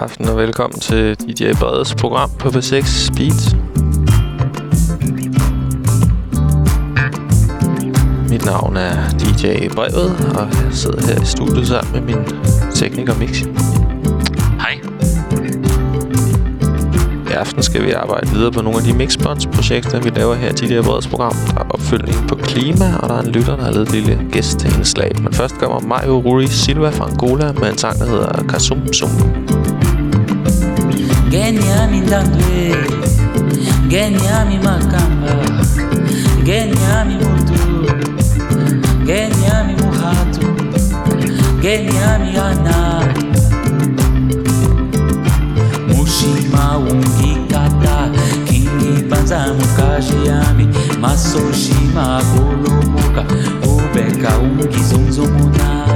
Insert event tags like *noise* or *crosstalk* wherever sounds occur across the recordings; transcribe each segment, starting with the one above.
aften og velkommen til DJ Breds program på P6 Beat. Mit navn er DJ Brevet, og jeg sidder her i studiet sammen med min tekniker Mixi. Hej. I aften skal vi arbejde videre på nogle af de Mixbonds-projekter, vi laver her i DJ Breds program. Der er opfølgning på klima, og der er en lytter, der har lavet et lille gæst til indslag. Men først kommer Mario Rui Silva fra Angola med en sang, der hedder Kasum Sum. Geniami ndandwe Geniami makamba Geniami mutu Geniami muhatu Geniami ana Mushima ungikata Kingi banza mukajiami Masoshima kolomuka Ubeka ungizunzumuna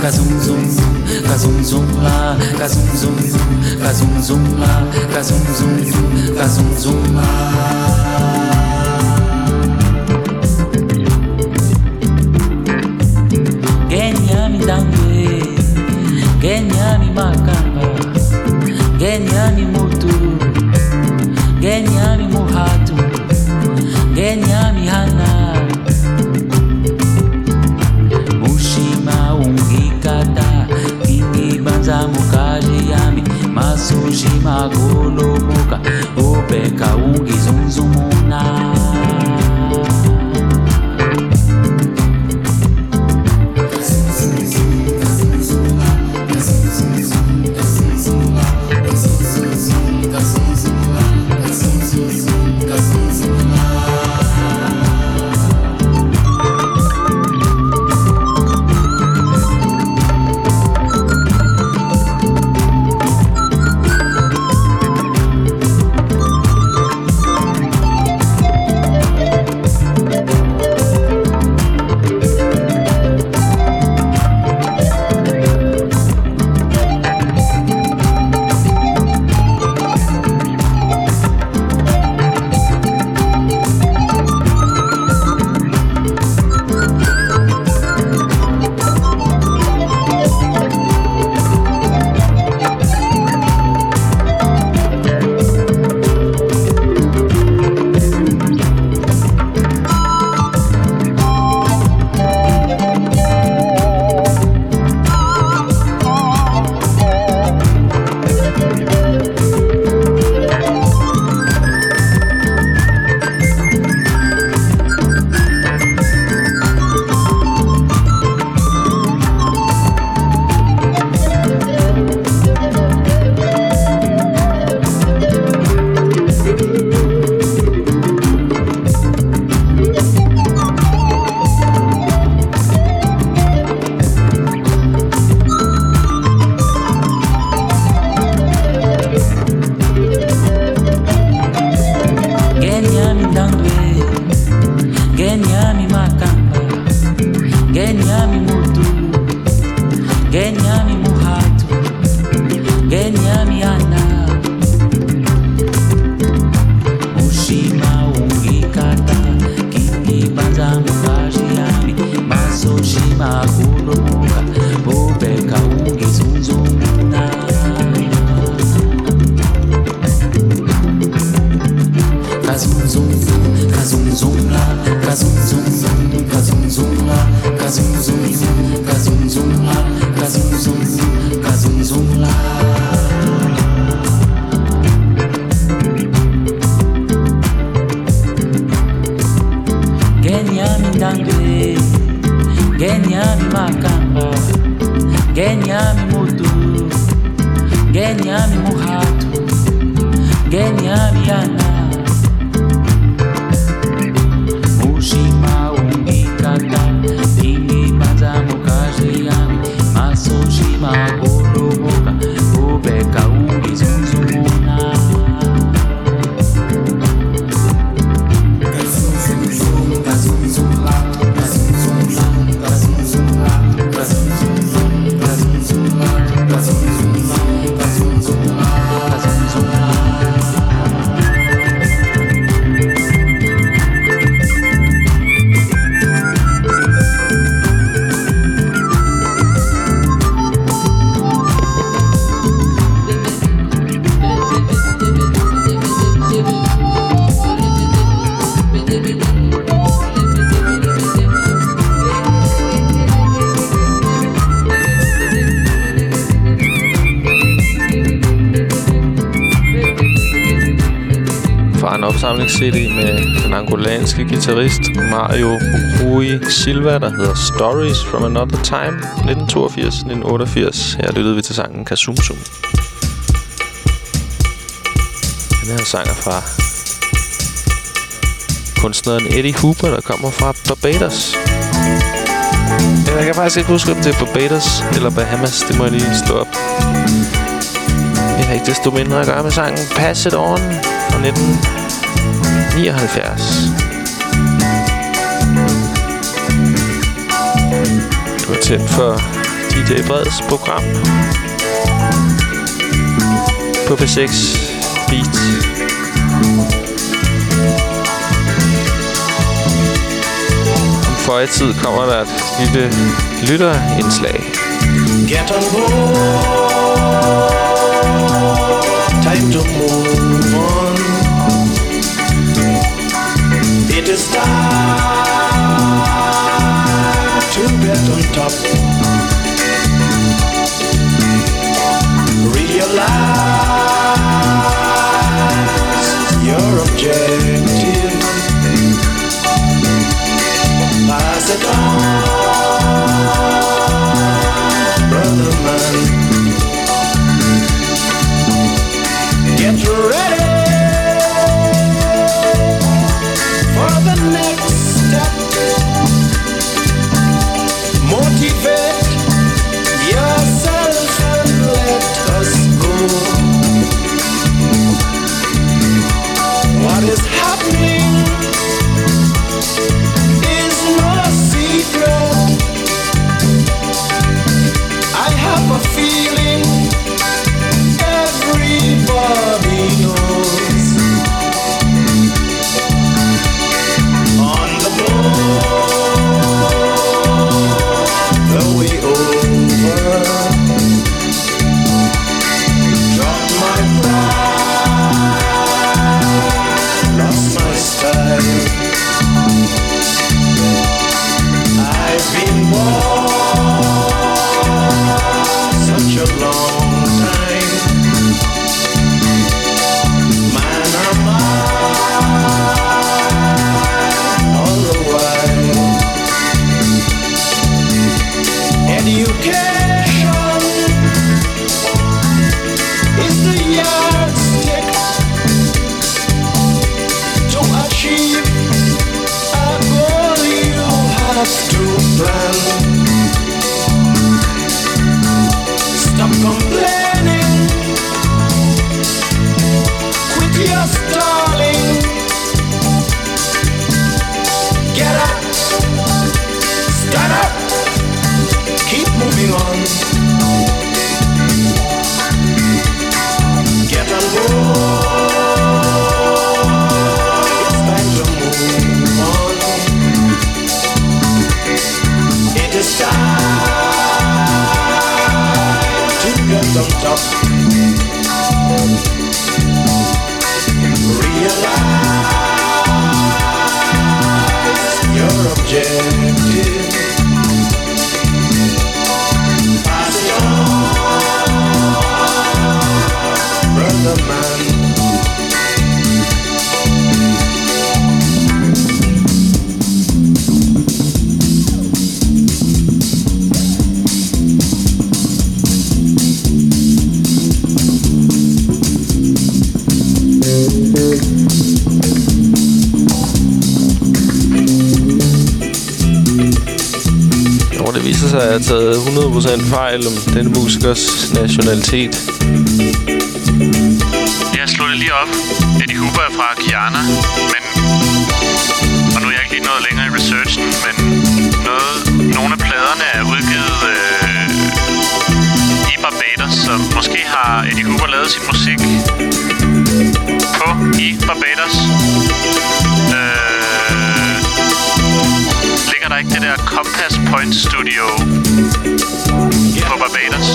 kazum zum zum, kazum zum la, kazum zum zum, kazum zum la, kazum zum zum, kazum zum la. Genyami dangwe, genyami makamba, genyami mutu, genyami muhatu, 那条路。Guitarist Mario Rui Silva, der hedder Stories from Another Time, 1982-1988. Her lyttede vi til sangen Kasumsum. Den her sang er fra kunstneren Eddie Hooper, der kommer fra Barbados. Jeg kan faktisk ikke huske, om det er Barbados eller Bahamas. Det må jeg lige slå op. Jeg har ikke desto mindre at gøre med sangen Pass It On fra 1979. tændt for DJ Breds program på P6 Beat. Om føjetid kommer der et lille lytterindslag. Get on board. Time to move on. It is time to get on top. Realize your objective. Pass it on, 100% fejl om denne musikers nationalitet. Jeg slog det lige op. Eddie Huber er fra Kiana, men... Og nu er jeg ikke lige nået længere i researchen, men noget, nogle af pladerne er udgivet øh, i Barbados, så måske har Eddie Huber lavet sin musik på i Barbados. Øh, ligger der ikke det der Compass Point Studio Barbados,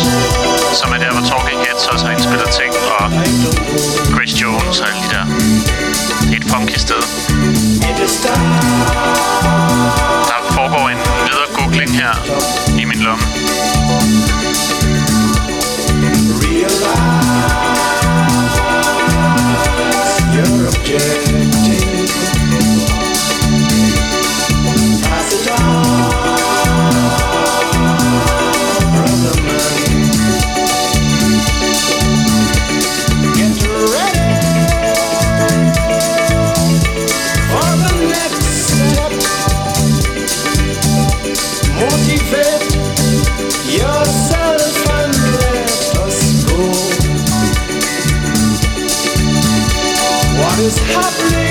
som er der, hvor Talking Heads også har indspillet ting, og Grace Jones og alle de der. Det er et funky sted. Der foregår en videre googling her i min lomme. Realize your objective. this happening?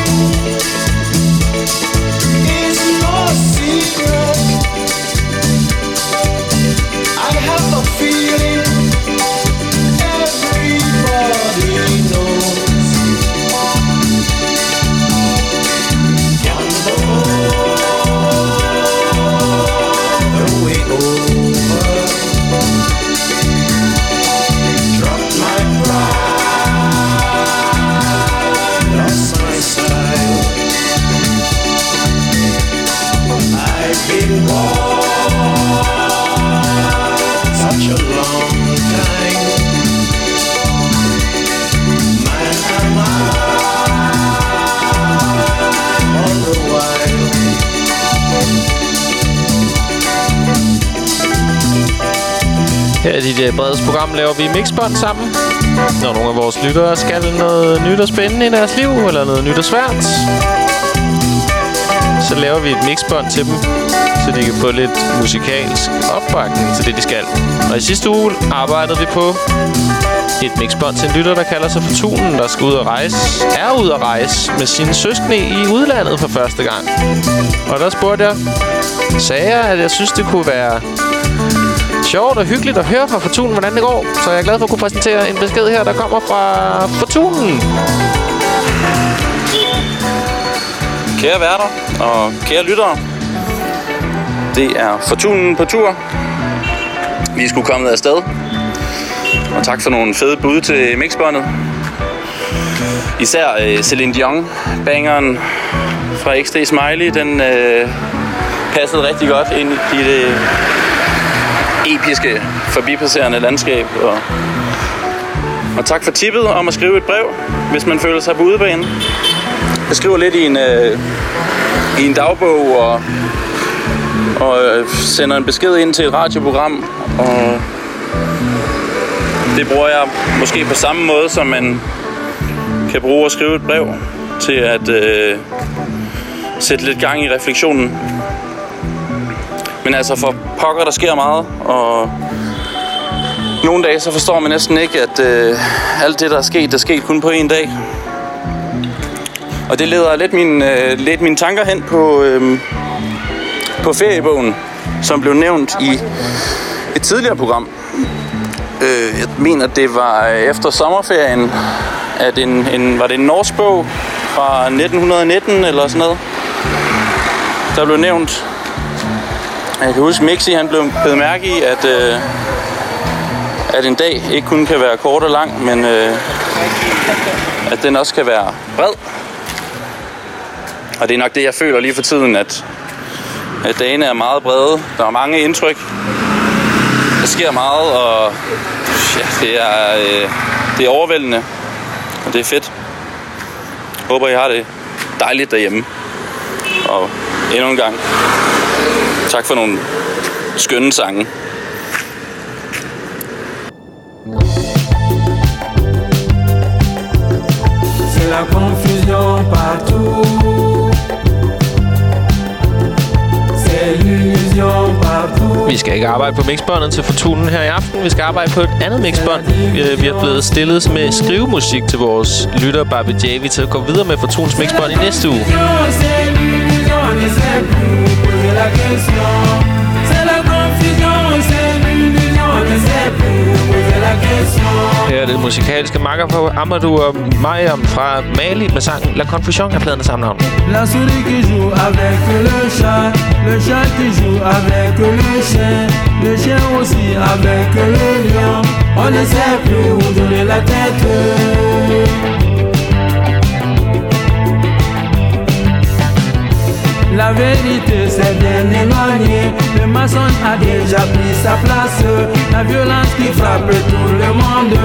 Her Breds program laver vi mixbånd sammen. Når nogle af vores lyttere skal noget nyt og spændende i deres liv, eller noget nyt og svært, så laver vi et mixbånd til dem, så de kan få lidt musikalsk opbakning til det, de skal. Og i sidste uge arbejdede vi på et mixbånd til en lytter, der kalder sig Fortunen, der skal ud og rejse, er ud at rejse med sine søskende i udlandet for første gang. Og der spurgte jeg, sagde jeg, at jeg synes, det kunne være sjovt og hyggeligt at høre fra Fortunen, hvordan det går. Så jeg er glad for at kunne præsentere en besked her, der kommer fra Fortunen. Kære værter og kære lyttere. Det er Fortunen på tur. Vi skulle komme afsted. Og tak for nogle fede bud til mixbåndet. Især øh, Celine Dion, bangeren fra XD Smiley, den øh, passede rigtig godt ind i det episke, forbipasserende landskab. Og, og tak for tippet om at skrive et brev, hvis man føler sig på udebane. Jeg skriver lidt i en, øh, i en dagbog og, og øh, sender en besked ind til et radioprogram. Og det bruger jeg måske på samme måde, som man kan bruge at skrive et brev til at øh, sætte lidt gang i refleksionen. Men altså for pokker, der sker meget, og nogle dage så forstår man næsten ikke, at øh, alt det, der er sket, der er sket kun på en dag. Og det leder lidt, min, øh, lidt mine tanker hen på, øh, på feriebogen, som blev nævnt i et tidligere program. Øh, jeg mener, det var efter sommerferien, at en, en, var det en norsk bog fra 1919 eller sådan noget, der blev nævnt. Jeg kan huske, Mixi han blev bedt mærke i, at, øh, at en dag ikke kun kan være kort og lang, men øh, at den også kan være bred. Og det er nok det, jeg føler lige for tiden, at, at dagene er meget brede. Der er mange indtryk. Der sker meget, og ja, det, er, øh, det er overvældende. Og det er fedt. Håber, I har det dejligt derhjemme. Og endnu en gang, tak for nogle skønne sange. C'est la confusion partout. C'est l'illusion partout. Vi skal ikke arbejde på mixbåndet til Fortunen her i aften. Vi skal arbejde på et andet mixbånd. Øh, Vi er blevet stillet med skrivemusik til vores lytter Barbie Javi til at gå videre med Fortuns mixbånd i næste uge. La question. C'est la confusion, c'est l'illusion, on ne sait plus poser la question. Her er det musikalske makker på Amadou Mariam fra Mali med sangen La Confusion af pladen af samme navn. La souris qui joue avec le chat, le chat qui joue avec le chien, le chien aussi avec le lion. On ne sait plus où donner la tête. La vérité s'est bien éloignée, le maçon a déjà pris sa place. La violence qui frappe tout le monde,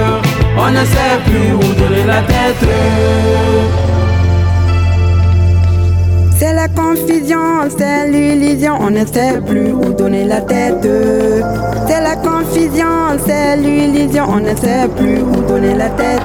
on ne sait plus où donner la tête. C'est la confusion, c'est l'illusion, on ne sait plus où donner la tête. C'est la confusion, c'est l'illusion, on ne sait plus où donner la tête.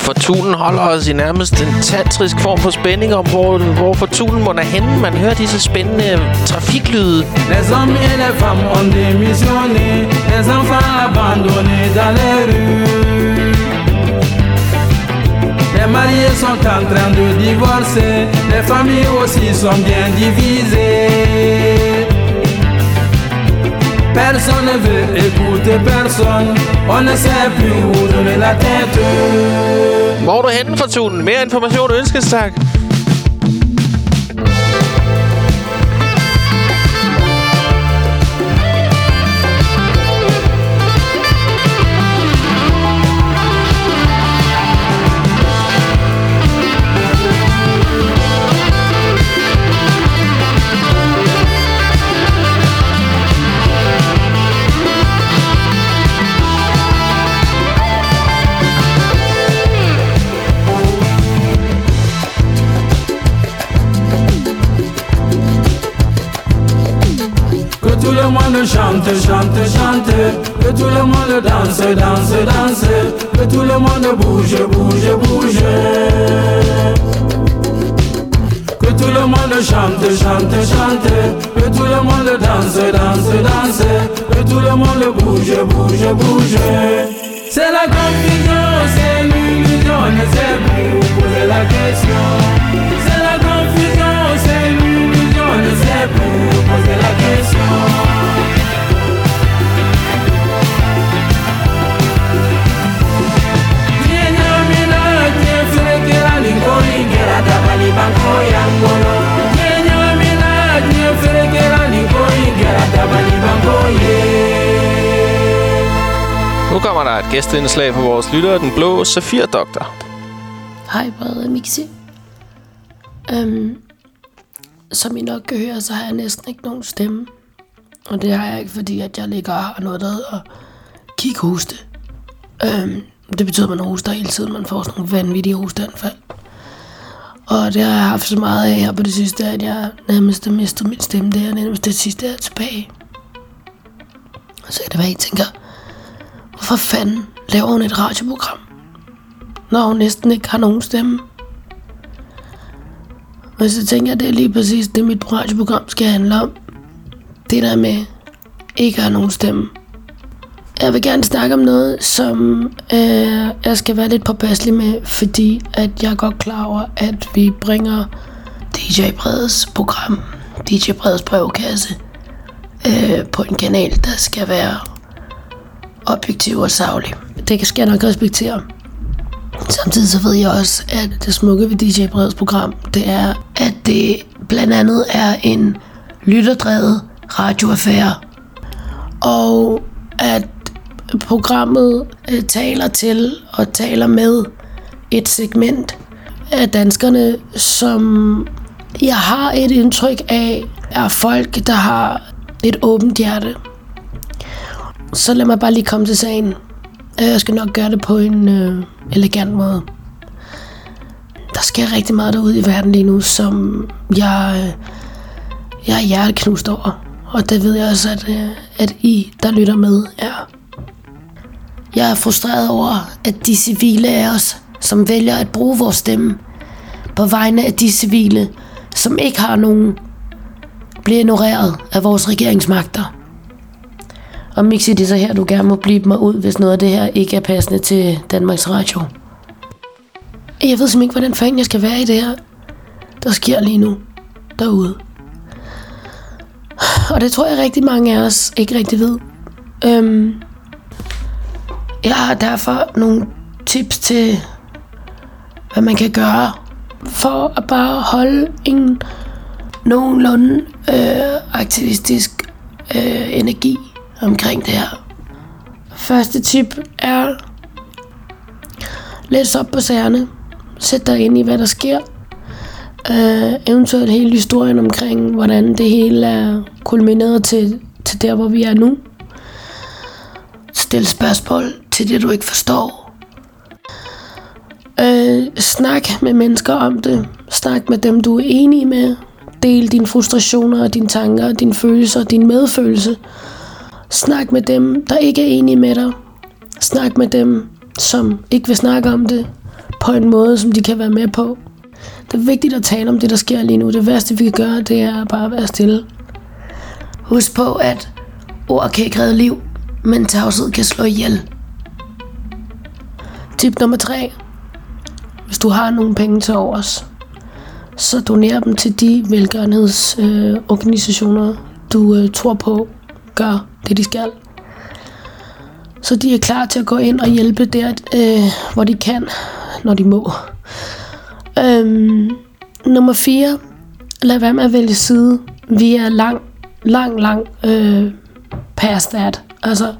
Fortunen holder os i nærmest en tantrisk form for spænding om, hvor, hvor Fortunen må henne. Man hører disse spændende trafiklyde. Démissionné, les enfants abandonnés dans les rues. Les mariés sont en train de divorcer, les familles aussi sont bien divisées. Personne ne veut écouter personne, on ne sait plus où donner la tête. Hvor er du henne, Fortunen? Mere information ønskes, tak. Le monde chante, chante, chante, que tout le monde danse, danse, danse, que tout le monde bouge, bouge, bouge. Que tout le monde chante, chante, chante, que tout le monde danse, danse, danse, que tout le monde bouge, bouge, bouge. C'est la confusion, c'est l'illusion, on ne sait plus où poser la question. L'illusion, on poser la question. Ningoingera, tabani banko yangono. Nyenyamina, nyefrekera, ningoingera, tabani banko ye Nu kommer der et gæsteindslag for vores lytter, den blå Safir-doktor. Hej, Brede Mixi. Øhm, som I nok kan høre, så har jeg næsten ikke nogen stemme. Og det har jeg ikke, fordi at jeg ligger og har noget, der hedder kikhoste. Øhm, det betyder, at man hoster hele tiden. Man får sådan nogle vanvittige hosteanfald. Og det har jeg haft så meget af her på det sidste, at jeg nærmest har mistet min stemme. Det er nærmest det sidste, jeg er tilbage. Og så kan det være, at I tænker, hvorfor fanden laver hun et radioprogram, når hun næsten ikke har nogen stemme? Og så tænker jeg, det er lige præcis det, mit radioprogram skal handle om. Det der med ikke at have nogen stemme. Jeg vil gerne snakke om noget, som øh, jeg skal være lidt påpasselig med, fordi at jeg er godt klar over, at vi bringer DJ Breds program, DJ Breds brevkasse, øh, på en kanal, der skal være objektiv og savlig. Det skal jeg nok respektere. Samtidig så ved jeg også, at det smukke ved DJ Breds program, det er, at det blandt andet er en lytterdrevet radioaffære. Og at programmet øh, taler til og taler med et segment af danskerne, som jeg har et indtryk af, er folk, der har et åbent hjerte. Så lad mig bare lige komme til sagen. Jeg skal nok gøre det på en øh, elegant måde. Der sker rigtig meget derude i verden lige nu, som jeg, øh, jeg er hjerteknust over. Og det ved jeg også, at, øh, at I, der lytter med, er. Jeg er frustreret over, at de civile af os, som vælger at bruge vores stemme på vegne af de civile, som ikke har nogen, bliver ignoreret af vores regeringsmagter. Og Mixi, det er så her, du gerne må blive mig ud, hvis noget af det her ikke er passende til Danmarks Radio. Jeg ved simpelthen ikke, hvordan fanden jeg skal være i det her, der sker lige nu derude. Og det tror jeg rigtig mange af os ikke rigtig ved. Øhm, jeg har derfor nogle tips til, hvad man kan gøre for at bare holde en nogenlunde øh, aktivistisk øh, energi omkring det her. Første tip er, læs op på sagerne. Sæt dig ind i, hvad der sker. Øh, eventuelt hele historien omkring, hvordan det hele er kulmineret til, til der, hvor vi er nu. Stil spørgsmål til det, du ikke forstår. Øh, snak med mennesker om det. Snak med dem, du er enig med. Del dine frustrationer dine tanker, dine følelser, din medfølelse. Snak med dem, der ikke er enige med dig. Snak med dem, som ikke vil snakke om det på en måde, som de kan være med på. Det er vigtigt at tale om det, der sker lige nu. Det værste, vi kan gøre, det er bare at være stille. Husk på, at ord kan ikke redde liv, men tavshed kan slå ihjel. Tip nummer 3. Hvis du har nogle penge til overs, så doner dem til de velgørenhedsorganisationer, øh, organisationer, du øh, tror på gør det, de skal. Så de er klar til at gå ind og hjælpe der, øh, hvor de kan, når de må. Øhm, nummer 4. Lad være med at vælge side. Vi er lang, lang, lang øh, past that. Altså,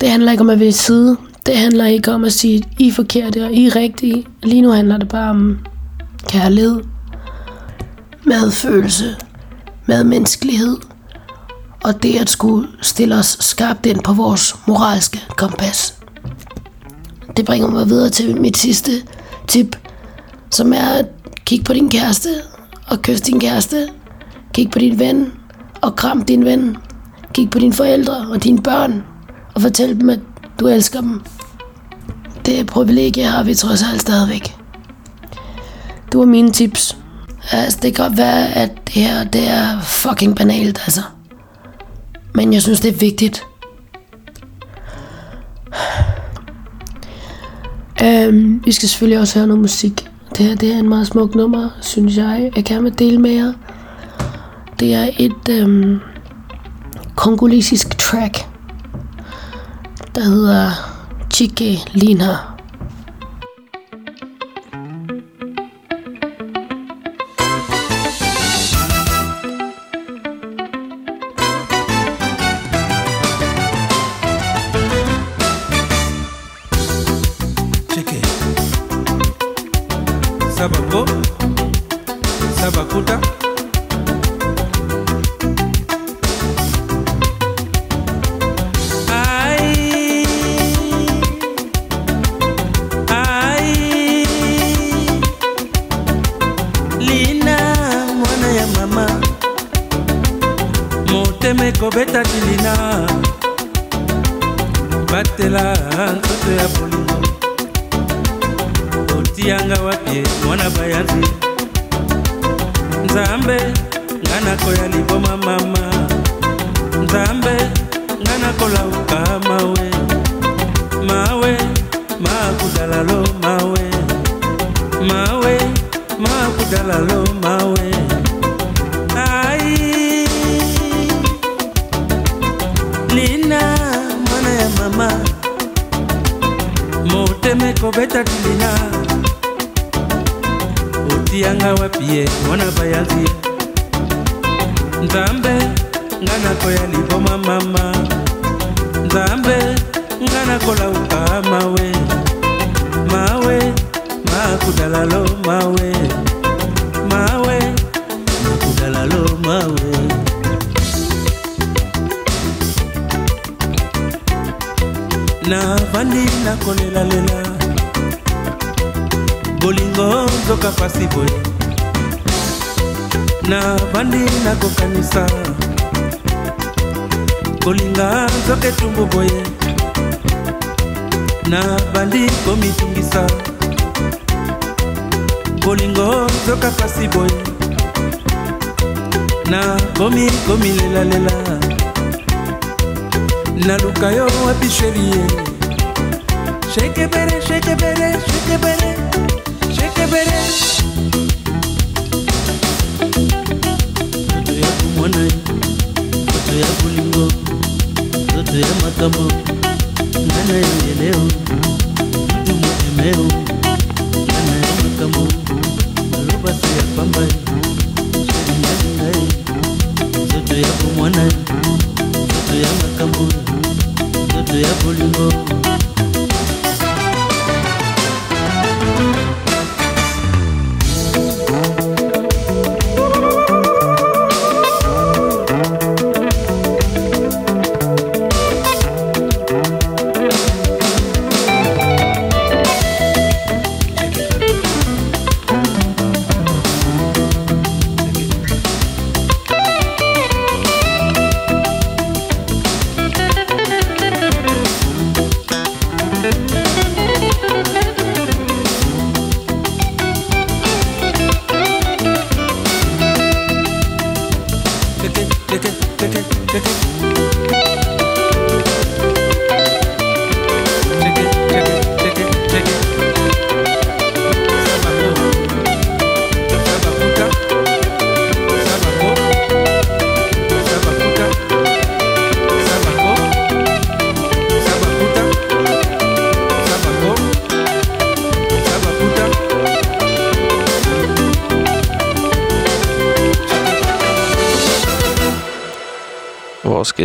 det handler ikke om at vælge side. Det handler ikke om at sige, I er forkerte og I er rigtige. Lige nu handler det bare om kærlighed, medfølelse, medmenneskelighed og det at skulle stille os skarpt ind på vores moralske kompas. Det bringer mig videre til mit sidste tip, som er at kigge på din kæreste og kysse din kæreste. Kig på din ven og kram din ven. Kig på dine forældre og dine børn og fortæl dem, at du elsker dem. Det privilegie har vi trods alt stadigvæk. Det var mine tips. Altså, det kan godt være, at det her det er fucking banalt, altså. Men jeg synes, det er vigtigt. Øhm, vi skal selvfølgelig også høre noget musik. Det her det er en meget smuk nummer, synes jeg. Jeg kan vil dele med jer. Det er et øhm, kongolesisk track, der hedder Chike Lina.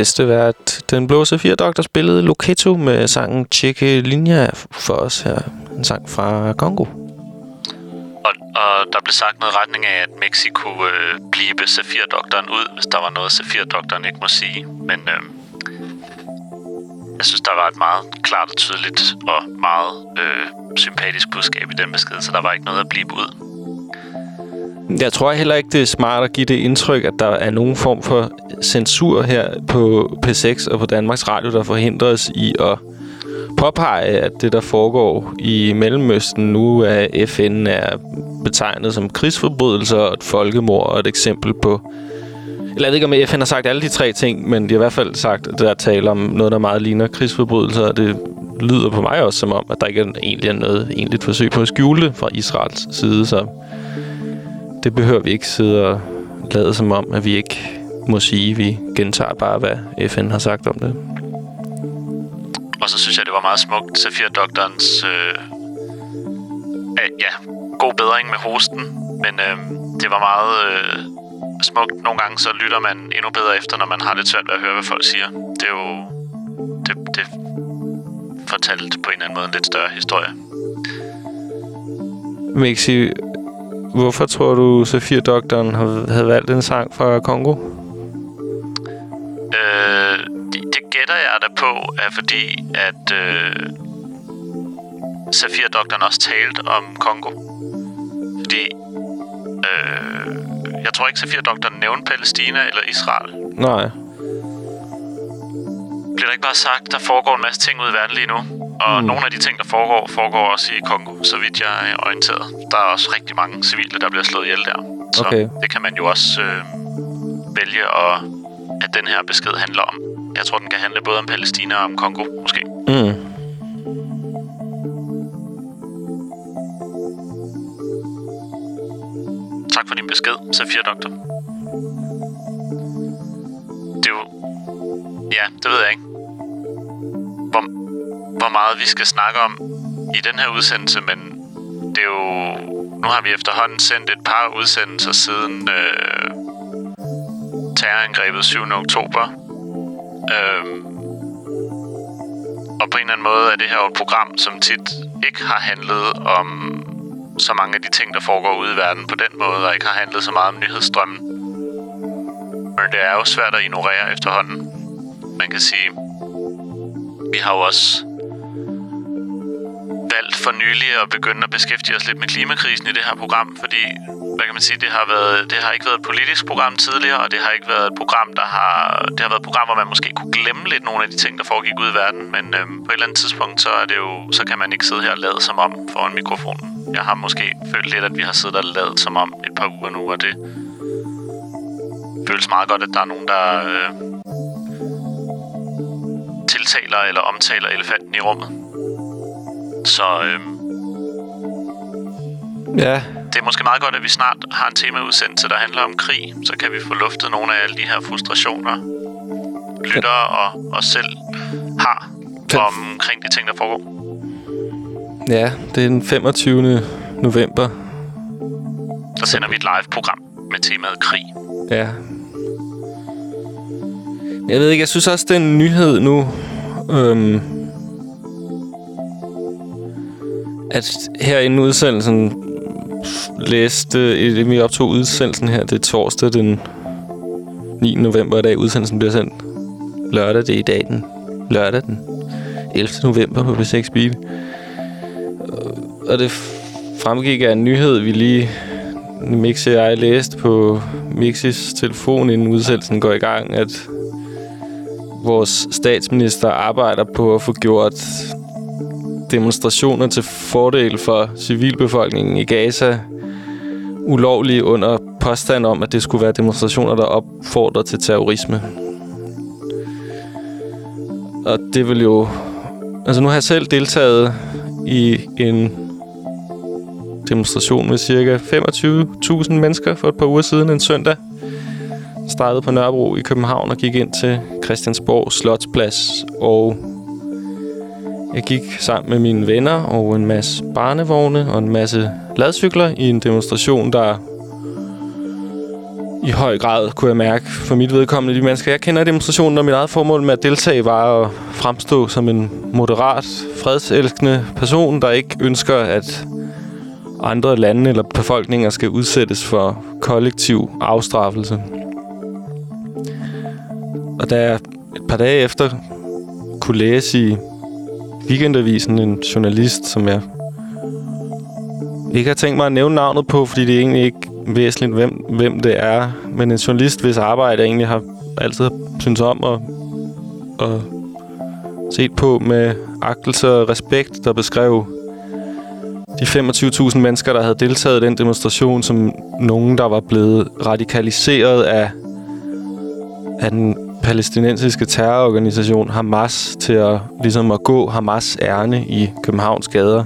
Vores gæstevært, den blå Safir-doktor, spillede Loketo med sangen Chique Linja for os her. En sang fra Kongo. Og, og der blev sagt noget i retning af, at Mexico øh, blive Safir-doktoren ud, hvis der var noget, Safir-doktoren ikke må sige. Men øh, jeg synes, der var et meget klart og tydeligt og meget øh, sympatisk budskab i den besked, så der var ikke noget at blive ud. Jeg tror heller ikke, det er smart at give det indtryk, at der er nogen form for censur her på P6 og på Danmarks Radio, der forhindrer os i at påpege, at det, der foregår i Mellemøsten nu af FN, er betegnet som krigsforbrydelser og et folkemord og et eksempel på... Eller jeg ved ikke, om FN har sagt alle de tre ting, men de har i hvert fald sagt, at der taler om noget, der meget ligner krigsforbrydelser, og det lyder på mig også som om, at der ikke er egentlig er noget egentligt forsøg på at skjule det fra Israels side, så det behøver vi ikke sidde og lade som om, at vi ikke må sige. Vi gentager bare, hvad FN har sagt om det. Og så synes jeg, det var meget smukt, Safir-doktorens øh, øh, ja, god bedring med hosten. Men øh, det var meget øh, smukt. Nogle gange så lytter man endnu bedre efter, når man har lidt svært ved at høre, hvad folk siger. Det er jo... Det, det fortalt på en eller anden måde en lidt større historie. Mixi, hvorfor tror du, Safir-doktoren havde valgt en sang fra Kongo? Øh, det, det gætter jeg da på, er fordi, at øh, Safir-doktoren også talte om Kongo. Fordi øh, jeg tror ikke, Safir-doktoren nævnte Palæstina eller Israel. Nej. Bliver der ikke bare sagt, der foregår en masse ting ud i verden lige nu? Og mm. nogle af de ting, der foregår, foregår også i Kongo, så vidt jeg er orienteret. Der er også rigtig mange civile, der bliver slået ihjel der. Så Okay. det kan man jo også øh, vælge, at, at den her besked handler om. Jeg tror, den kan handle både om Palæstina og om Kongo, måske. Mm. Tak for din besked, Safir Doktor. Det er jo... Ja, det ved jeg ikke. Hvor, hvor meget vi skal snakke om i den her udsendelse, men det er jo... Nu har vi efterhånden sendt et par udsendelser siden øh, terrorangrebet 7. oktober. Øh, og på en eller anden måde er det her jo et program, som tit ikke har handlet om så mange af de ting, der foregår ude i verden på den måde, og ikke har handlet så meget om nyhedsstrømmen. Men det er jo svært at ignorere efterhånden. Man kan sige, vi har jo også valgt for nylig at begynde at beskæftige os lidt med klimakrisen i det her program, fordi, hvad kan man sige, det har, været, det har ikke været et politisk program tidligere, og det har ikke været et program, der har, det har været et program, hvor man måske kunne glemme lidt nogle af de ting, der foregik ud i verden, men øhm, på et eller andet tidspunkt, så, er det jo, så kan man ikke sidde her og lade som om foran mikrofonen. Jeg har måske følt lidt, at vi har siddet og lavet som om et par uger nu, og det føles meget godt, at der er nogen, der øh, tiltaler eller omtaler elefanten i rummet. Så øh, Ja, det er måske meget godt, at vi snart har en temaudsendelse, der handler om krig. Så kan vi få luftet nogle af alle de her frustrationer, lyttere og os selv har omkring de ting, der foregår. ja, det er den 25. november. Så sender vi et live-program med temaet krig. Ja. Jeg ved ikke, jeg synes også, det er en nyhed nu. Øhm, at her inden udsendelsen læste, inden vi optog udsendelsen her, det er torsdag den 9. november, i dag udsendelsen bliver sendt. Lørdag, det er i dag den lørdag den 11. november på B6 Beat. Og det fremgik af en nyhed, vi lige Mixi og jeg læste på Mixis telefon, inden udsendelsen går i gang, at vores statsminister arbejder på at få gjort demonstrationer til fordel for civilbefolkningen i Gaza ulovlige under påstand om, at det skulle være demonstrationer, der opfordrer til terrorisme. Og det vil jo... Altså nu har jeg selv deltaget i en demonstration med cirka 25.000 mennesker for et par uger siden en søndag. Startede på Nørrebro i København og gik ind til Christiansborg Slotsplads. Og jeg gik sammen med mine venner og en masse barnevogne og en masse ladcykler i en demonstration, der i høj grad kunne jeg mærke for mit vedkommende de mennesker, jeg kender demonstrationen, og mit eget formål med at deltage var at fremstå som en moderat, fredselskende person, der ikke ønsker, at andre lande eller befolkninger skal udsættes for kollektiv afstraffelse. Og da jeg et par dage efter kunne læse i Weekendavisen en journalist, som jeg ikke har tænkt mig at nævne navnet på, fordi det er egentlig ikke væsentligt, hvem, hvem det er. Men en journalist, hvis arbejde jeg egentlig har altid synes om og, og set på med agtelse og respekt, der beskrev de 25.000 mennesker, der havde deltaget i den demonstration, som nogen, der var blevet radikaliseret af, af den palæstinensiske terrororganisation Hamas til at, ligesom at gå Hamas ærne i Københavns gader.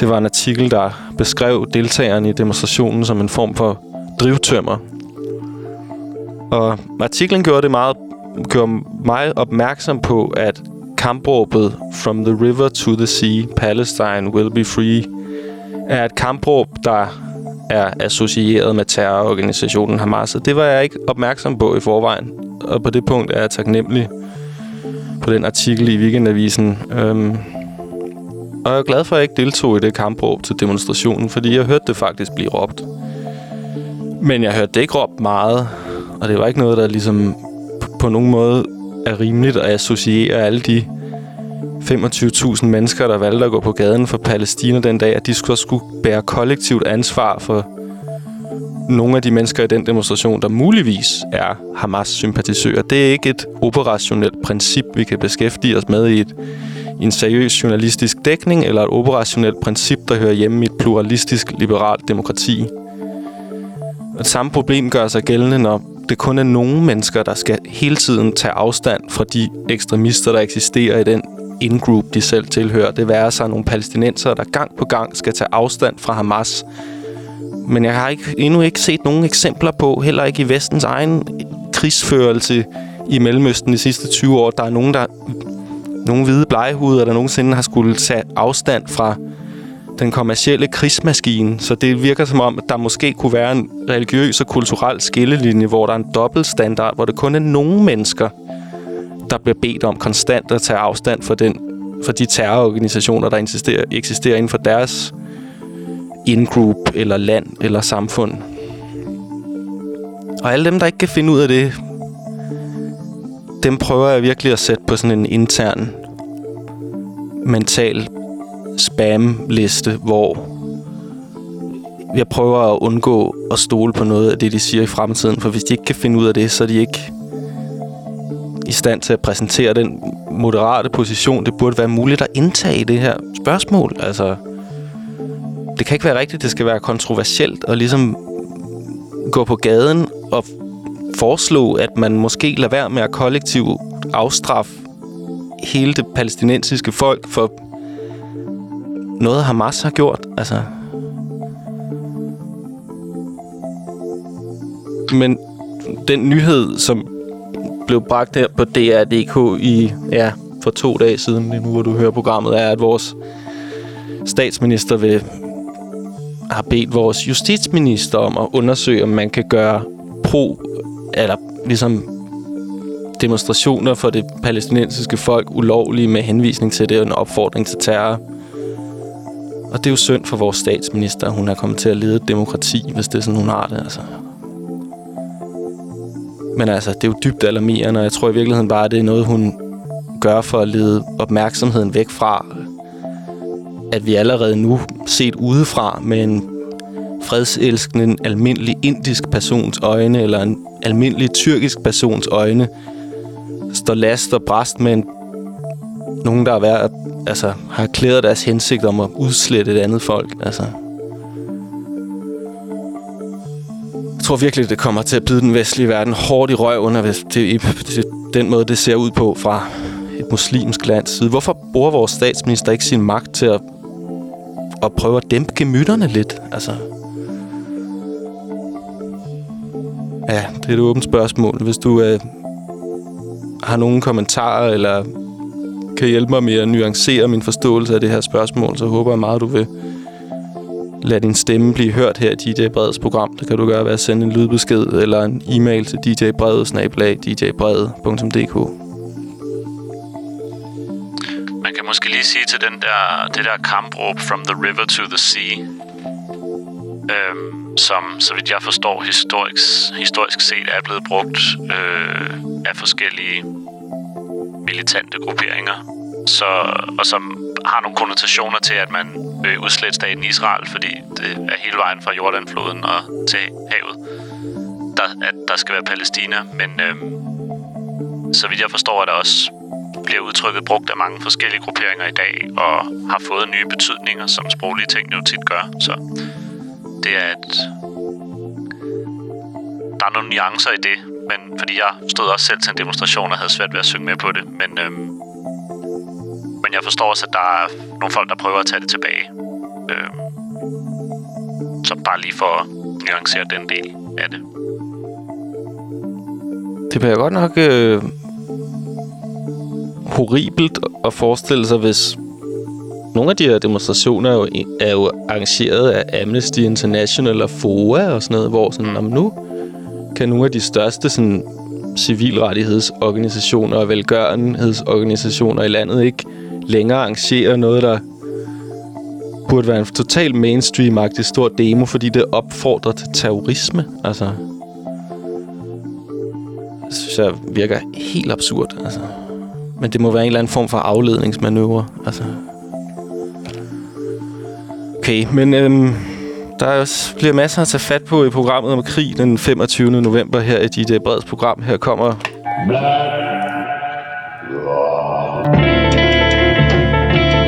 Det var en artikel, der beskrev deltagerne i demonstrationen som en form for drivtømmer. Og artiklen gjorde det meget gjorde mig opmærksom på, at kampråbet From the river to the sea, Palestine will be free, er et kampråb, der er associeret med terrororganisationen Hamas. Det var jeg ikke opmærksom på i forvejen. Og på det punkt er jeg taknemmelig på den artikel i Weekendavisen. Øhm, og jeg er glad for, at jeg ikke deltog i det kampråb til demonstrationen, fordi jeg hørte det faktisk blive råbt. Men jeg hørte det ikke råbt meget, og det var ikke noget, der ligesom på nogen måde er rimeligt at associere alle de 25.000 mennesker, der valgte at gå på gaden for Palæstina den dag, at de skulle, skulle bære kollektivt ansvar for nogle af de mennesker i den demonstration, der muligvis er Hamas-sympatisører. Det er ikke et operationelt princip, vi kan beskæftige os med i, et, i en seriøs journalistisk dækning, eller et operationelt princip, der hører hjemme i et pluralistisk, liberalt demokrati. Og det samme problem gør sig gældende, når det kun er nogle mennesker, der skal hele tiden tage afstand fra de ekstremister, der eksisterer i den in-group, de selv tilhører. Det være sig nogle palæstinenser, der gang på gang skal tage afstand fra Hamas. Men jeg har ikke, endnu ikke set nogen eksempler på, heller ikke i vestens egen krigsførelse i Mellemøsten de sidste 20 år. Der er nogen, der nogle hvide blegehuder, der nogensinde har skulle tage afstand fra den kommercielle krigsmaskine. Så det virker som om, at der måske kunne være en religiøs og kulturel skillelinje, hvor der er en dobbeltstandard, hvor det kun er nogle mennesker, der bliver bedt om konstant at tage afstand for, den, for de terrororganisationer, der eksisterer, eksisterer inden for deres in-group, eller land, eller samfund. Og alle dem, der ikke kan finde ud af det, dem prøver jeg virkelig at sætte på sådan en intern mental spam-liste, hvor jeg prøver at undgå at stole på noget af det, de siger i fremtiden. For hvis de ikke kan finde ud af det, så er de ikke i stand til at præsentere den moderate position, det burde være muligt at indtage i det her spørgsmål. Altså, det kan ikke være rigtigt, det skal være kontroversielt og ligesom gå på gaden og foreslå, at man måske lader være med at kollektivt afstraffe hele det palæstinensiske folk for noget, Hamas har gjort. Altså. Men den nyhed, som blev bragt her på DR.dk i, ja, for to dage siden, nu hvor du hører programmet, er, at vores statsminister vil har bedt vores justitsminister om at undersøge, om man kan gøre pro, eller ligesom demonstrationer for det palæstinensiske folk ulovlige med henvisning til det og en opfordring til terror. Og det er jo synd for vores statsminister, hun er kommet til at lede et demokrati, hvis det er sådan, hun har det. Altså. Men altså, det er jo dybt alarmerende, og jeg tror i virkeligheden bare, at det er noget, hun gør for at lede opmærksomheden væk fra, at vi allerede nu set udefra med en fredselskende, en almindelig indisk persons øjne, eller en almindelig tyrkisk persons øjne, står last og bræst med en, nogen, der er værd, altså, har klædet deres hensigt om at udslette et andet folk. Altså. Jeg tror virkelig, det kommer til at bide den vestlige verden hårdt i røven, hvis det, det, den måde, det ser ud på fra et muslimsk lands side. Hvorfor bruger vores statsminister ikke sin magt til at, og prøve at dæmpe gemytterne lidt? Altså, Ja, det er et åbent spørgsmål. Hvis du øh, har nogle kommentarer, eller kan hjælpe mig med at nuancere min forståelse af det her spørgsmål, så håber jeg meget, at du vil lade din stemme blive hørt her i DJ Breds program. Det kan du gøre ved at sende en lydbesked eller en e-mail til djbrede.dk. sige til den der, det der kampråb From the river to the sea, øhm, som, så vidt jeg forstår, historisk, historisk set er blevet brugt øh, af forskellige militante grupperinger, så, og som har nogle konnotationer til, at man vil udslætte staten Israel, fordi det er hele vejen fra Jordanfloden og til havet, der, at der skal være Palæstina. Men øhm, så vidt jeg forstår, er der også bliver udtrykket brugt af mange forskellige grupperinger i dag, og har fået nye betydninger, som sproglige ting jo tit gør. Så det er et... Der er nogle nuancer i det, men fordi jeg stod også selv til en demonstration og havde svært ved at synge med på det. Men, øhm, men jeg forstår også, at der er nogle folk, der prøver at tage det tilbage. Øhm, så bare lige for at nuancere den del af det. Det bliver godt nok øh, horribelt at forestille sig, hvis nogle af de her demonstrationer er jo, er jo arrangeret af Amnesty International og FOA og sådan noget, hvor sådan, om nu kan nogle af de største sådan, civilrettighedsorganisationer og velgørenhedsorganisationer i landet ikke længere arrangere noget, der burde være en total mainstream-agtig stor demo, fordi det opfordrer til terrorisme. Altså, det synes jeg virker helt absurd. Altså. Men det må være en eller anden form for afledningsmanøvre. Altså. Okay, men øhm, der er også, bliver masser at tage fat på i programmet om krig den 25. november her i dit øh, Breds program. Her kommer...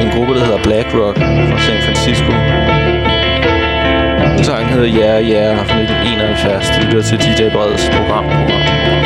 En gruppe, der hedder Black Rock fra San Francisco. Sangen hedder Ja, ja fra 1971. Det lyder til DJ øh, Breds program. program.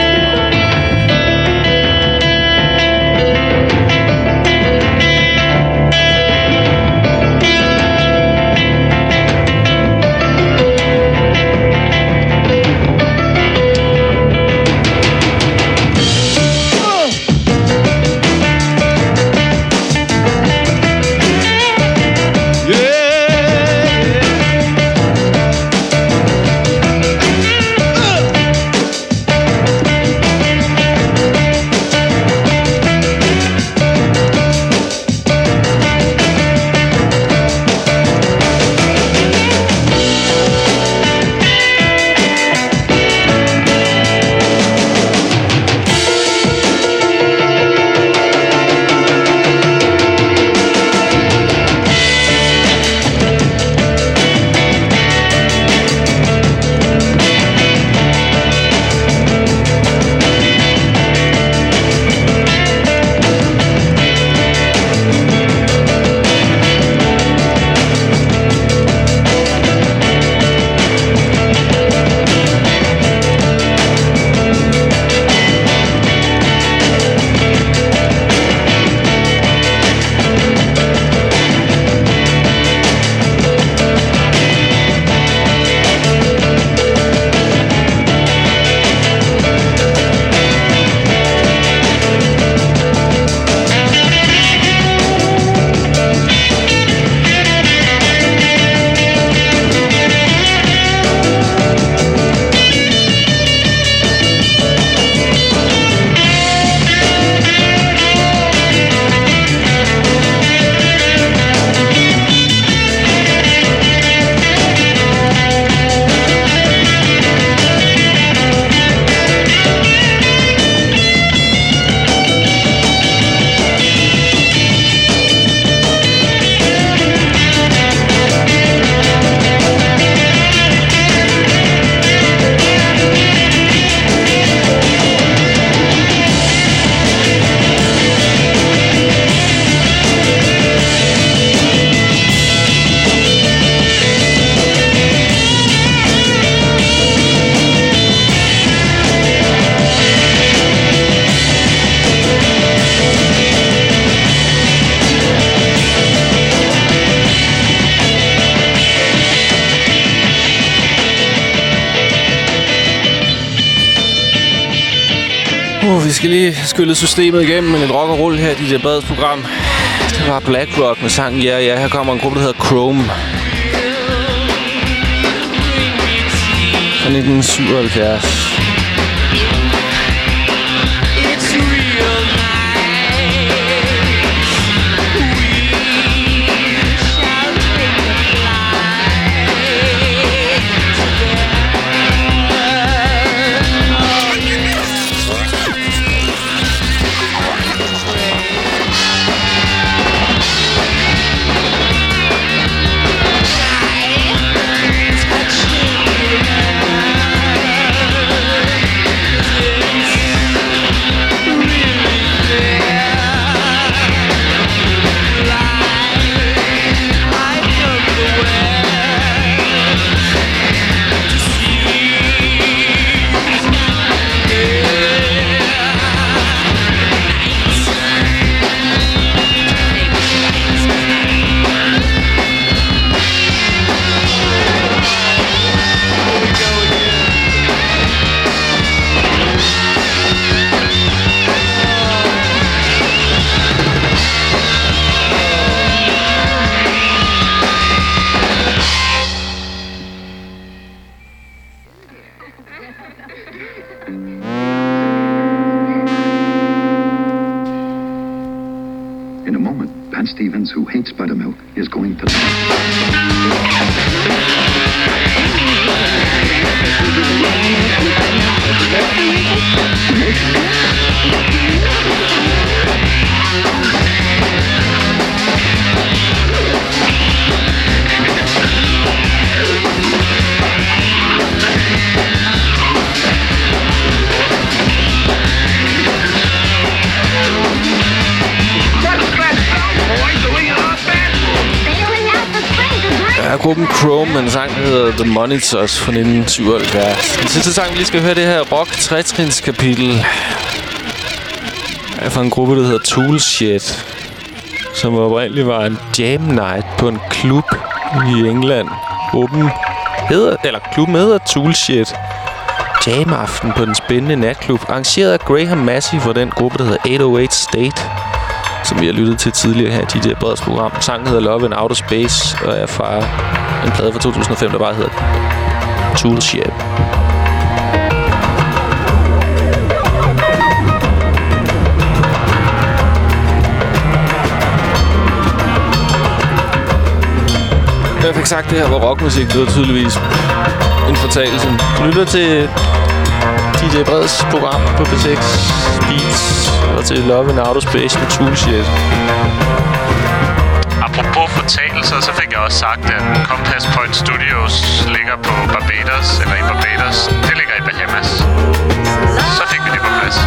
Skal lige skylle systemet igennem med lidt rock og roll her i det Breds program. Det var Blackrock med sangen Ja, ja. Her kommer en gruppe, der hedder Chrome. Fra 1977. The Monitors fra 1977. Den sidste sang, vi lige skal høre, det her rock kapitel er fra en gruppe, der hedder Tool Shit, som oprindeligt var en jam night på en klub i England. Gruppen hedder, eller klubben hedder Tool Shit. Jam aften på den spændende natklub, arrangeret af Graham Massey for den gruppe, der hedder 808 State som vi har lyttet til tidligere her i DJ Breds program. Sangen hedder Love in Outer Space, og er fra en plade fra 2005, der bare hedder Toolship. Jeg fik sagt, det her hvor rockmusik. lyder tydeligvis en fortalelse. Du lytter til DJ Breds program på P6 Beats og til Love in Outer Space med Tool Apropos fortalelser, så fik jeg også sagt, at Compass Point Studios ligger på Barbados, eller i Barbados. Det ligger i Bahamas. Så fik vi det på plads.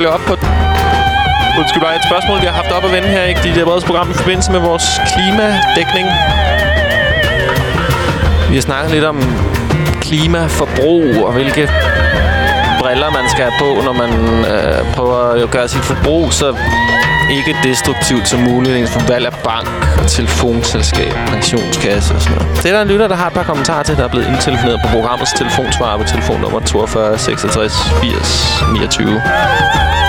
Følger op på... Undskyld bare et spørgsmål, vi har haft op at vende her i DJ Breds program i forbindelse med vores klimadækning. Vi har snakket lidt om klimaforbrug og hvilke briller man skal have på, når man øh, prøver at gøre sit forbrug så ikke destruktivt som muligt. Ens for valg af bank, og telefonselskab, pensionskasse og sådan noget. Det er der en lytter, der har et par kommentarer til, der er blevet indtelefoneret på programmets telefonsvar på telefonnummer 42 66 80 29.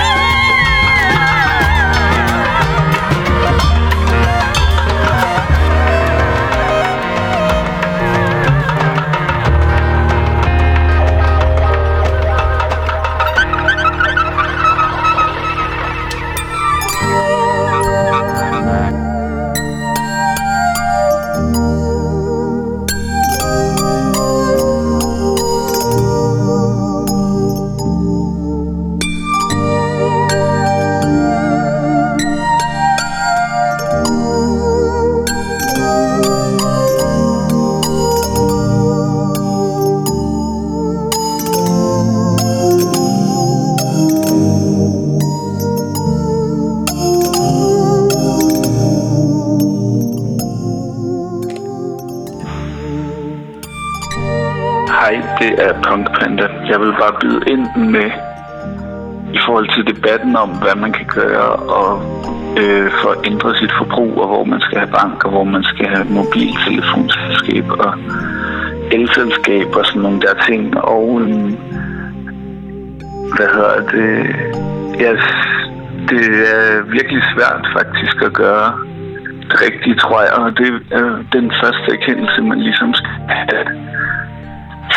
det er Punk Panda. Jeg vil bare byde ind med i forhold til debatten om, hvad man kan gøre og øh, for at ændre sit forbrug, og hvor man skal have bank, og hvor man skal have mobiltelefonselskab og elselskab og sådan nogle der ting. Og øh, hvad hedder det? Ja, det er virkelig svært faktisk at gøre det rigtige, tror jeg. Og det er øh, den første erkendelse, man ligesom skal have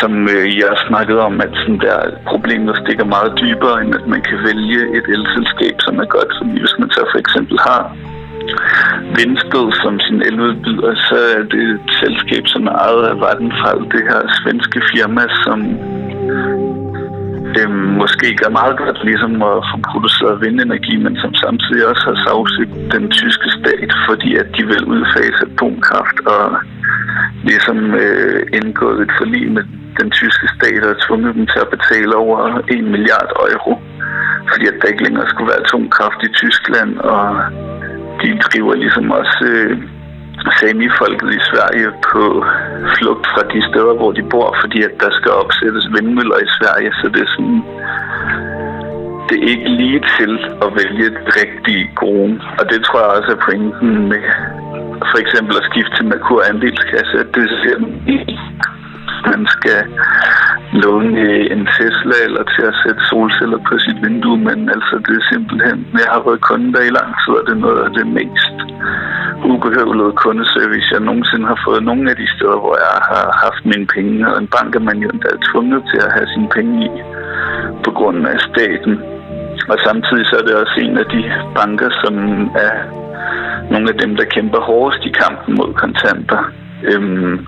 som øh, jeg har snakket om, at sådan der problemet stikker meget dybere, end at man kan vælge et elselskab, som er godt. Så hvis man så for eksempel har Vindsted som sin eludbyder, så er det et selskab, som er ejet af Vattenfall, det her svenske firma, som det måske gør meget godt ligesom at få produceret vindenergi, men som samtidig også har sagsøgt den tyske stat, fordi at de vil udfase atomkraft og ligesom øh, indgået et forlig med den tyske stat og tvunget dem til at betale over 1 milliard euro, fordi at der ikke længere skulle være atomkraft i Tyskland, og de driver ligesom også øh, samifolket i Sverige på flugt fra de steder, hvor de bor, fordi at der skal opsættes vindmøller i Sverige, så det er sådan det er ikke lige til at vælge et rigtige gode. Og det tror jeg også er pointen med for eksempel at skifte til Merkur andelskasse. Det er man skal låne en Tesla eller til at sætte solceller på sit vindue, men altså det er simpelthen, jeg har været kunde der i lang tid, og det er noget af det mest ubehøvlede kundeservice, jeg nogensinde har fået. Nogle af de steder, hvor jeg har haft mine penge, og en bank er man jo endda tvunget til at have sine penge i på grund af staten. Og samtidig så er det også en af de banker, som er nogle af dem, der kæmper hårdest i kampen mod kontanter. Øhm,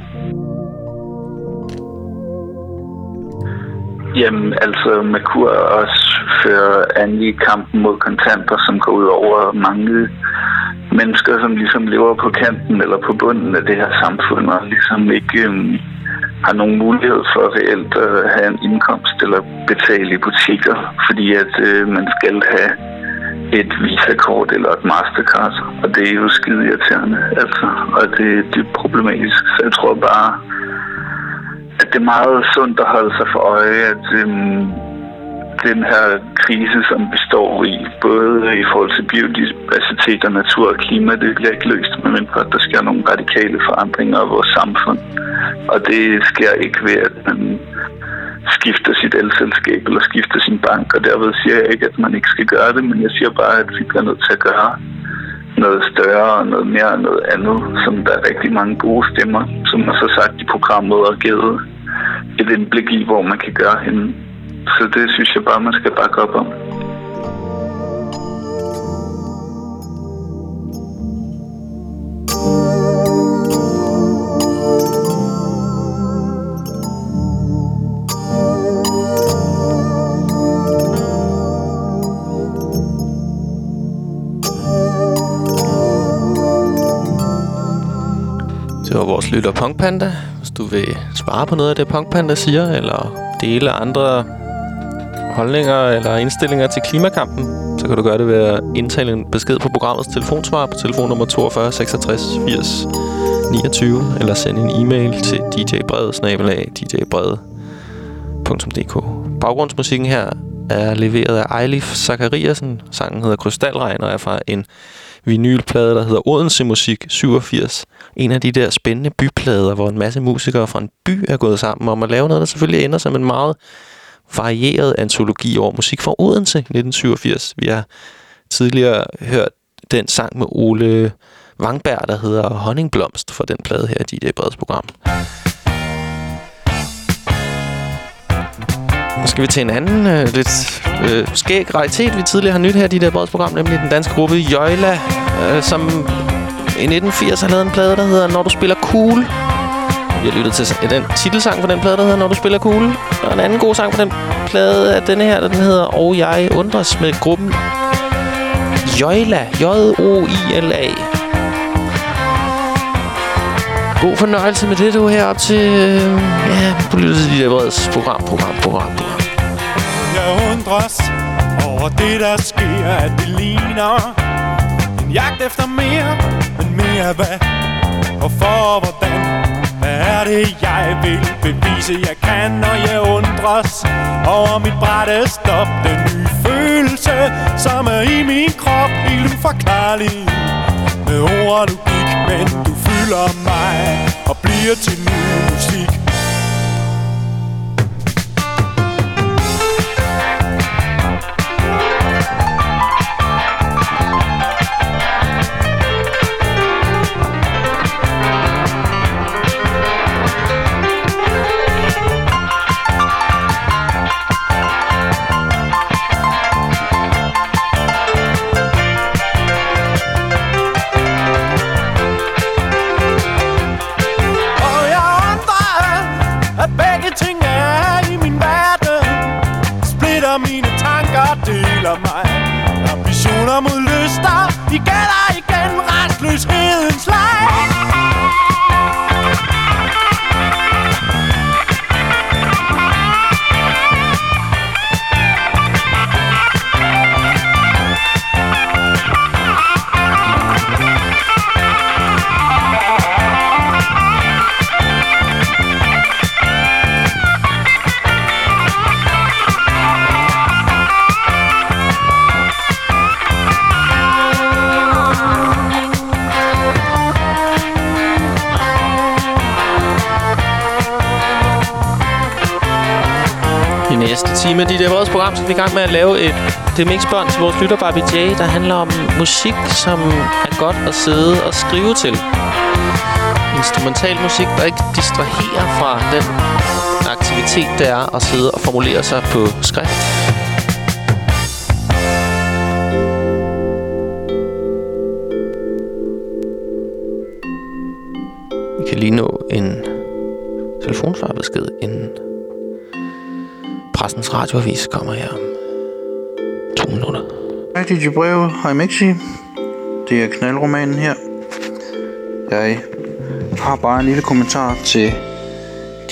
Jamen, altså, Merkur også fører an i kampen mod kontanter, som går ud over mange mennesker, som ligesom lever på kanten eller på bunden af det her samfund, og ligesom ikke øhm, har nogen mulighed for reelt at have en indkomst eller betale i butikker, fordi at øh, man skal have et Visa-kort eller et Mastercard, og det er jo skide irriterende, altså, og det, det er problematisk, så jeg tror bare, at det er meget sundt at holde sig for øje, at øhm, den her krise, som vi står i, både i forhold til biodiversitet og natur og klima, det bliver ikke løst, medmindre at der sker nogle radikale forandringer af vores samfund. Og det sker ikke ved, at man skifter sit elselskab eller skifter sin bank, og derved siger jeg ikke, at man ikke skal gøre det, men jeg siger bare, at vi bliver nødt til at gøre noget større og noget mere og noget andet, som der er rigtig mange gode stemmer, som har så sagt i programmet og givet et indblik i, hvor man kan gøre hende. Så det synes jeg bare, man skal bakke op om. Det var vores lytter Punk Panda. Hvis du vil svare på noget af det, Punk Panda siger, eller dele andre holdninger eller indstillinger til klimakampen, så kan du gøre det ved at indtale en besked på programmets telefonsvar på telefonnummer 42 66 80 29, eller sende en e-mail til djbred, Baggrundsmusikken her er leveret af Eilif Zachariasen. Sangen hedder Krystalregn og er fra en vinylplade, der hedder Odense Musik 87. En af de der spændende byplader, hvor en masse musikere fra en by er gået sammen om at lave noget, der selvfølgelig ender som en meget varieret antologi over musik fra Odense 1987. Vi har tidligere hørt den sang med Ole Wangberg, der hedder Honningblomst for den plade her i DJ Breds program. Nu skal vi til en anden øh, lidt øh, skæg raritet, vi tidligere har nyt her i DJ Breds program, nemlig den danske gruppe Jøjla, øh, som i 1980 har lavet en plade, der hedder Når du spiller cool. Vi har lyttet til den titelsang på den plade, der hedder Når du spiller cool. Og en anden god sang på den plade er denne her, der den hedder Og jeg undres med gruppen Jøjla. J-O-I-L-A. God fornøjelse med det, du her op til... Øh, ja, du lytter til de breds program, program, program, program. Jeg undres over det, der sker, at det ligner en jagt efter mere, men mere hvad? og for hvordan? Er er det, jeg vil bevise. Jeg kan, når jeg undres Over mit brætte. Stop Den nye følelse Som er i min krop. Helt uforklarlig Med ord og logik Men du fylder mig Og bliver til ny musik. Næste time af dit vores program skal vi i gang med at lave et demixbånd til vores lytter Barbie J, der handler om musik, som er godt at sidde og skrive til. Instrumental musik, der ikke distraherer fra den aktivitet, det er at sidde og formulere sig på skrift. Vi kan lige nå en telefonsvarbesked, inden Pressens radioavis kommer her om to minutter. Hej DJ Breve, hej Mixi. Det er knaldromanen her. Jeg har bare en lille kommentar til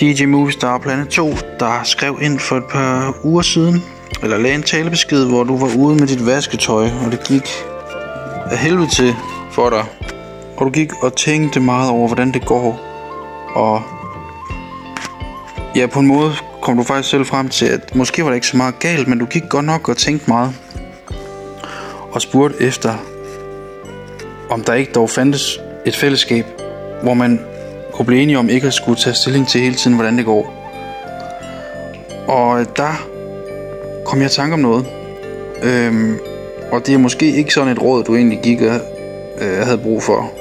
DJ Movistar Planet 2, der skrev ind for et par uger siden, eller lagde en talebesked, hvor du var ude med dit vasketøj, og det gik af helvede til for dig. Og du gik og tænkte meget over, hvordan det går. Og ja, på en måde kom du faktisk selv frem til, at måske var det ikke så meget galt, men du gik godt nok og tænkte meget. Og spurgte efter, om der ikke dog fandtes et fællesskab, hvor man kunne blive enige om ikke at skulle tage stilling til hele tiden, hvordan det går. Og øh, der kom jeg i tanke om noget. Øhm, og det er måske ikke sådan et råd, du egentlig gik og øh, havde brug for.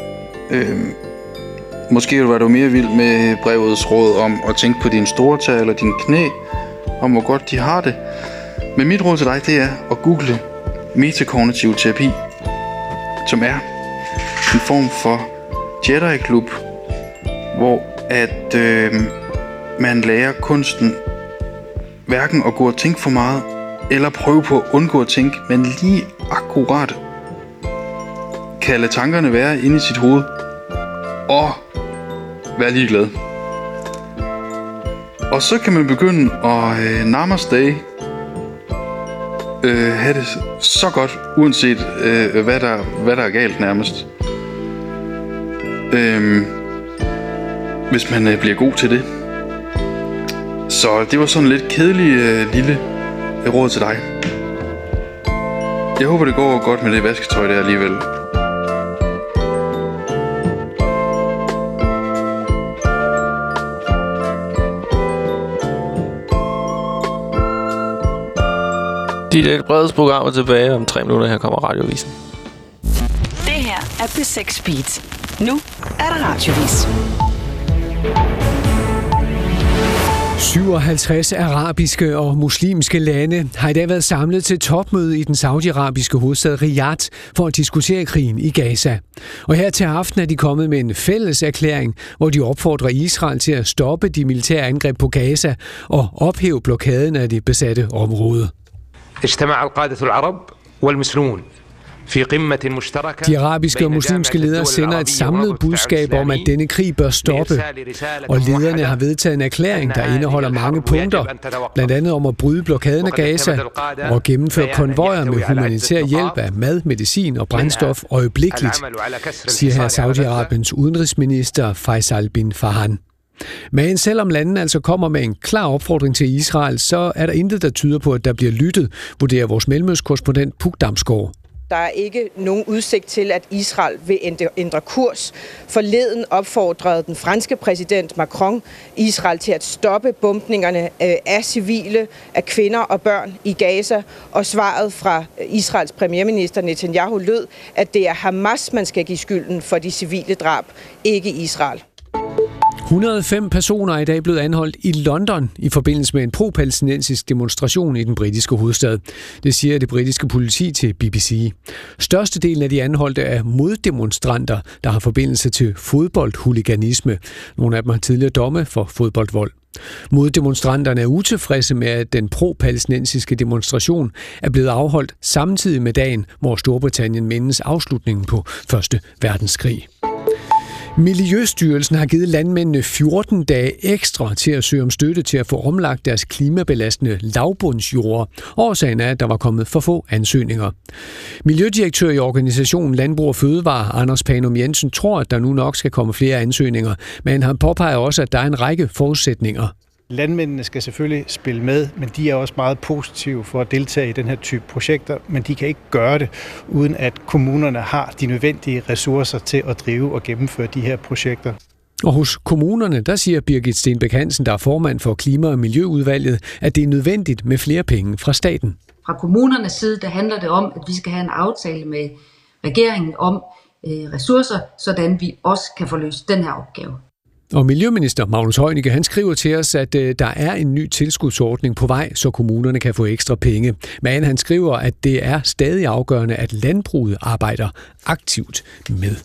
Øhm, måske var du mere vild med brevets råd om at tænke på dine store tæer eller dine knæ, om hvor godt de har det. Men mit råd til dig, det er at google metakognitiv terapi, som er en form for Jedi-klub, hvor at øh, man lærer kunsten hverken at gå og tænke for meget, eller prøve på at undgå at tænke, men lige akkurat kan lade tankerne være inde i sit hoved, og være ligeglad. Og så kan man begynde at øh, namaste øh, have det så godt, uanset øh, hvad, der, hvad der er galt nærmest. Øh, hvis man øh, bliver god til det. Så det var sådan lidt kedelig øh, lille råd til dig. Jeg håber, det går godt med det vasketøj der alligevel. Dit et breds program er tilbage om tre minutter. Her kommer radiovisen. Det her er P6 Beat. Nu er der radiovis. 57 arabiske og muslimske lande har i dag været samlet til topmøde i den saudiarabiske hovedstad Riyadh for at diskutere krigen i Gaza. Og her til aften er de kommet med en fælles erklæring, hvor de opfordrer Israel til at stoppe de militære angreb på Gaza og ophæve blokaden af det besatte område. اجتمع القادة العرب والمسلمون في قمة مشتركة De arabiske og muslimske ledere sender et samlet budskab om, at denne krig bør stoppe. Og lederne har vedtaget en erklæring, der indeholder mange punkter, blandt andet om at bryde blokaden af Gaza og gennemføre konvojer med humanitær hjælp af mad, medicin og brændstof øjeblikkeligt, siger her Saudi-Arabiens udenrigsminister Faisal bin Farhan. Men selvom landene altså kommer med en klar opfordring til Israel, så er der intet, der tyder på, at der bliver lyttet, vurderer vores mellemøstkorrespondent Puk Damsgaard. Der er ikke nogen udsigt til, at Israel vil ændre kurs. Forleden opfordrede den franske præsident Macron Israel til at stoppe bombningerne øh, af civile, af kvinder og børn i Gaza. Og svaret fra Israels premierminister Netanyahu lød, at det er Hamas, man skal give skylden for de civile drab, ikke Israel. 105 personer er i dag blevet anholdt i London i forbindelse med en pro-palæstinensisk demonstration i den britiske hovedstad. Det siger det britiske politi til BBC. Størstedelen af de anholdte er moddemonstranter, der har forbindelse til fodboldhuliganisme. Nogle af dem har tidligere domme for fodboldvold. Moddemonstranterne er utilfredse med, at den pro-palæstinensiske demonstration er blevet afholdt samtidig med dagen, hvor Storbritannien mindes afslutningen på 1. verdenskrig. Miljøstyrelsen har givet landmændene 14 dage ekstra til at søge om støtte til at få omlagt deres klimabelastende lavbundsjord. Årsagen er, at der var kommet for få ansøgninger. Miljødirektør i organisationen Landbrug og Fødevare, Anders Panum Jensen, tror, at der nu nok skal komme flere ansøgninger, men han påpeger også, at der er en række forudsætninger. Landmændene skal selvfølgelig spille med, men de er også meget positive for at deltage i den her type projekter, men de kan ikke gøre det, uden at kommunerne har de nødvendige ressourcer til at drive og gennemføre de her projekter. Og hos kommunerne, der siger Birgit Stenbæk Hansen, der er formand for Klima- og Miljøudvalget, at det er nødvendigt med flere penge fra staten. Fra kommunernes side, der handler det om, at vi skal have en aftale med regeringen om øh, ressourcer, sådan vi også kan få løst den her opgave. Og Miljøminister Magnus Heunicke, han skriver til os, at øh, der er en ny tilskudsordning på vej, så kommunerne kan få ekstra penge. Men han skriver, at det er stadig afgørende, at landbruget arbejder aktivt med.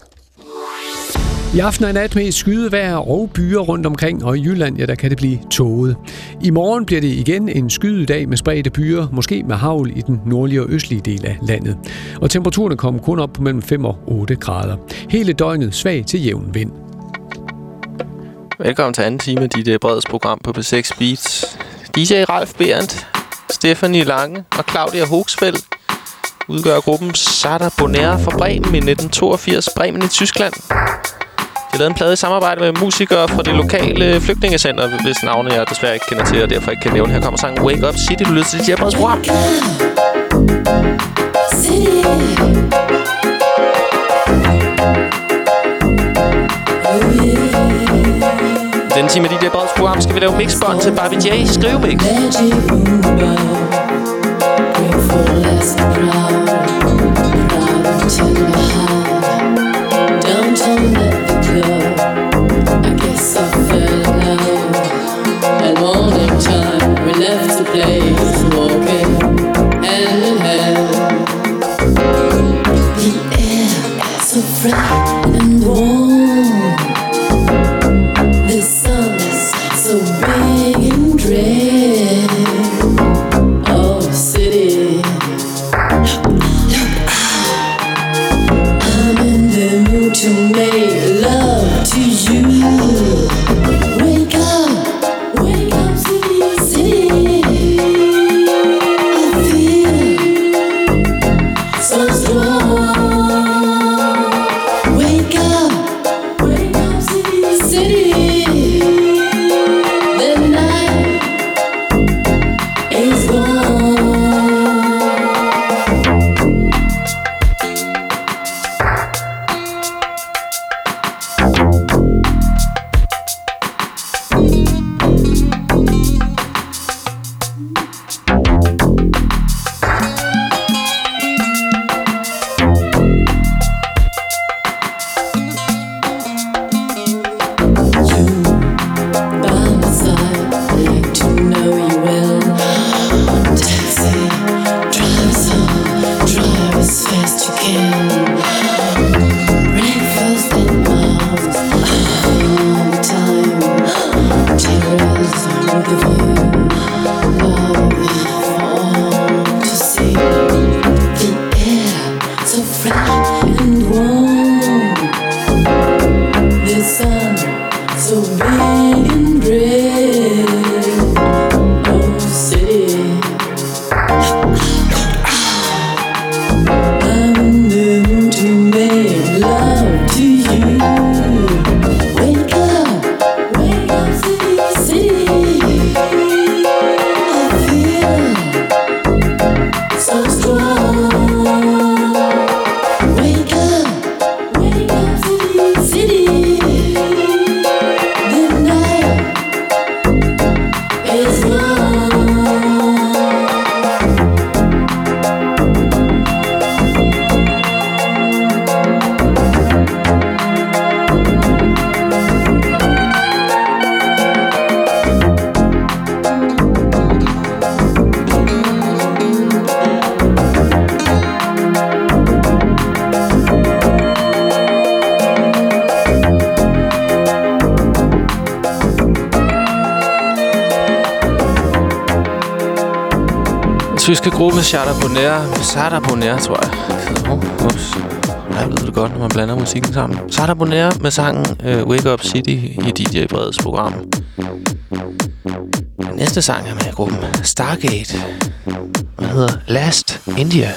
I aften og nat med skydevejr og byer rundt omkring, og i Jylland, ja, der kan det blive tåget. I morgen bliver det igen en skydedag med spredte byer, måske med havl i den nordlige og østlige del af landet. Og temperaturen kommer kun op på mellem 5 og 8 grader. Hele døgnet svag til jævn vind. Velkommen til anden time af dit øh, Breds program på P6 Beats. DJ Ralf Berndt, Stephanie Lange og Claudia Hogsfeldt udgør gruppen Sada Bonera fra Bremen i 1982, Bremen i Tyskland. De har lavet en plade i samarbejde med musikere fra det lokale flygtningecenter, hvis navne jeg desværre ikke kender til, og derfor ikke kan nævne. Her kommer sangen Wake Up City. Du lytter til dit Breds program. City. Den time af dit Breds program skal vi lave mixbånd til Barbie J. Skrivemix. Downtown gruppe Chata Bonner. Tror jeg. Oh, ups. Jeg ved det godt, når man blander musikken sammen. Chata med sangen uh, Wake Up City i DJ Breds program. Den næste sang er med gruppen Stargate. Den hedder Last India.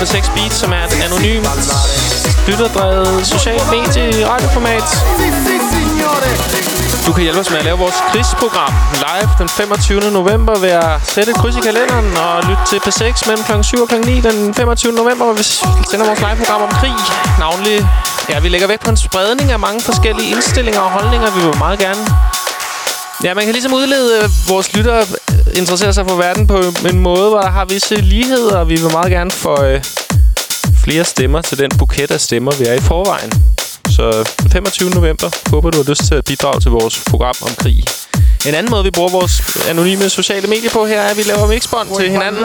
På 6 Beat, som er et anonymt, lytterdrevet socialt medie radioformat. Du kan hjælpe os med at lave vores krigsprogram live den 25. november ved at sætte et kryds i kalenderen og lytte til P6 mellem kl. 7 og kl. 9 den 25. november, hvor vi sender vores liveprogram om krig. Navnlig, ja, vi lægger vægt på en spredning af mange forskellige indstillinger og holdninger. Vi vil meget gerne Ja, man kan ligesom udlede øh, vores lyttere interesserer sig for verden på en måde, hvor der har visse ligheder, og vi vil meget gerne få øh, flere stemmer til den buket af stemmer, vi er i forvejen. Så den 25. november håber du har lyst til at bidrage til vores program om krig. En anden måde, vi bruger vores anonyme sociale medier på her, er, at vi laver mixbånd til hinanden.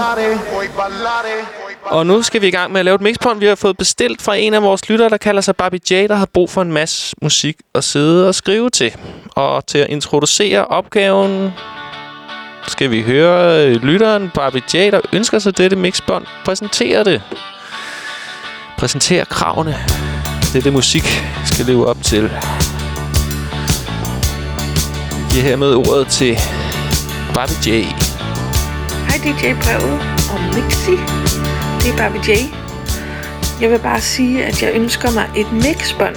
Og nu skal vi i gang med at lave et mixbånd, vi har fået bestilt fra en af vores lyttere, der kalder sig Barbie J, der har brug for en masse musik at sidde og skrive til. Og til at introducere opgaven skal vi høre øh, lytteren Barbie J, der ønsker sig dette mixbånd, præsentere det. Præsentere kravene. Dette musik skal leve op til. Giver hermed ordet til Barbie J. Hej DJ Brevet og Mixi. Det er Barbie J. Jeg vil bare sige, at jeg ønsker mig et mixbånd.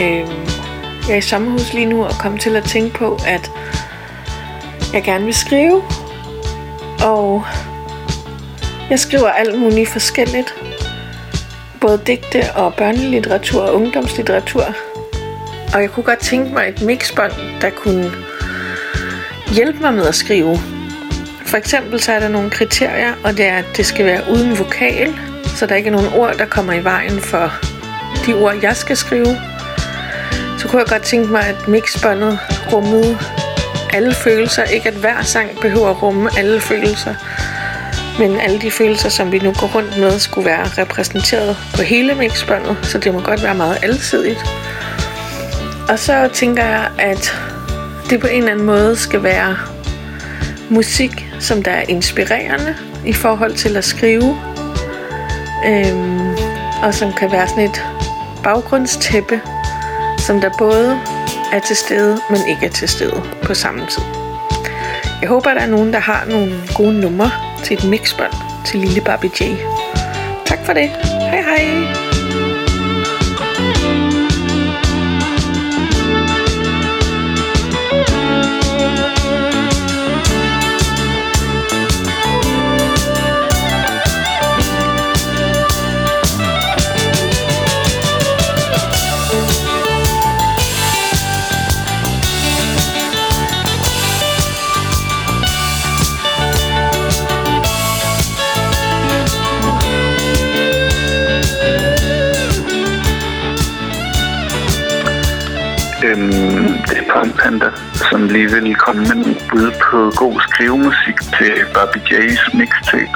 Øhm, jeg er i sommerhus lige nu og kom til at tænke på, at jeg gerne vil skrive. Og jeg skriver alt muligt forskelligt. Både digte og børnelitteratur og ungdomslitteratur. Og jeg kunne godt tænke mig et mixbånd, der kunne hjælpe mig med at skrive. For eksempel så er der nogle kriterier, og det er, at det skal være uden vokal, så der ikke er nogen ord, der kommer i vejen for de ord, jeg skal skrive. Så kunne jeg godt tænke mig, at mixbåndet rummede alle følelser. Ikke at hver sang behøver at rumme alle følelser, men alle de følelser, som vi nu går rundt med, skulle være repræsenteret på hele mixbåndet, så det må godt være meget alsidigt. Og så tænker jeg, at det på en eller anden måde skal være musik, som der er inspirerende i forhold til at skrive, øhm, og som kan være sådan et baggrundstæppe, som der både er til stede, men ikke er til stede på samme tid. Jeg håber, der er nogen, der har nogle gode numre til et mixbånd til lille Barbie J. Tak for det. Hej hej. Øhm, det er Punk Panda, som lige vil komme med en bud på god skrivemusik til Barbie J's mixtape.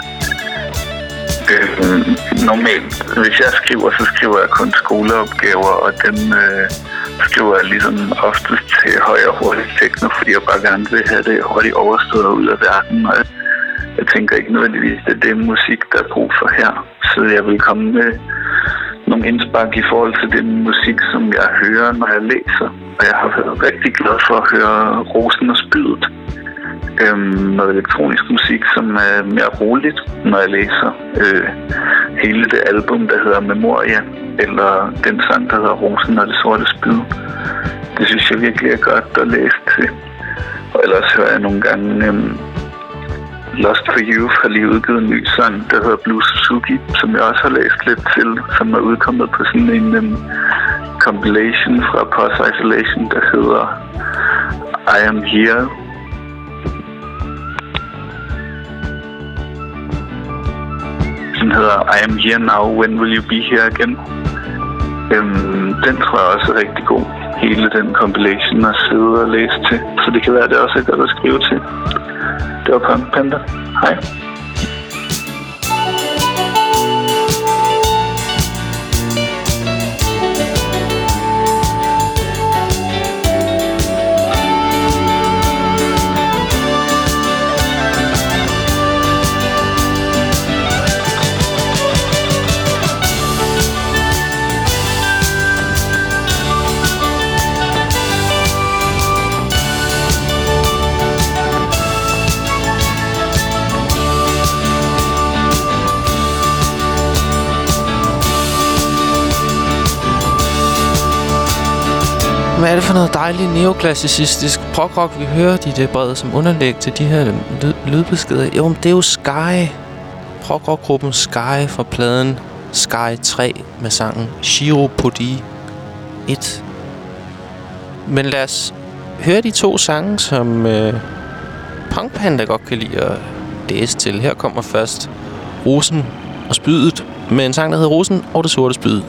Øhm, normalt, hvis jeg skriver, så skriver jeg kun skoleopgaver, og den øh, skriver jeg ligesom oftest til høj og hurtig techno, fordi jeg bare gerne vil have det hurtigt overstået og ud af verden. Og jeg tænker ikke nødvendigvis, at det er musik, der er brug for her. Så jeg vil komme med nogle indspark i forhold til den musik, som jeg hører, når jeg læser. Og jeg har været rigtig glad for at høre Rosen og Spydet. Øhm, noget elektronisk musik, som er mere roligt, når jeg læser øh, hele det album, der hedder Memoria, eller den sang, der hedder Rosen og det sorte spyd. Det synes jeg virkelig er godt at læse til. Og ellers hører jeg nogle gange øhm, Lost for Youth har lige udgivet en ny sang, der hedder Blue Suzuki, som jeg også har læst lidt til, som er udkommet på sådan en um, compilation fra Post Isolation, der hedder I Am Here. Den hedder I Am Here Now, When Will You Be Here Again? Øhm, den tror jeg også er rigtig god. Hele den compilation at sidde og læse til. Så det kan være, at det også er godt at skrive til. Det var Punk Panda. Hej. Hvad er det for noget dejligt neoklassicistisk prog-rock, vi hører i det brede som underlæg til de her lyd lydbeskeder? Jo, men det er jo Sky. Prog-rock-gruppen Sky fra pladen Sky 3 med sangen Shiropodi 1. Men lad os høre de to sange, som øh, Punk Panda godt kan lide at læse til. Her kommer først Rosen og Spydet med en sang, der hedder Rosen og det sorte spyd.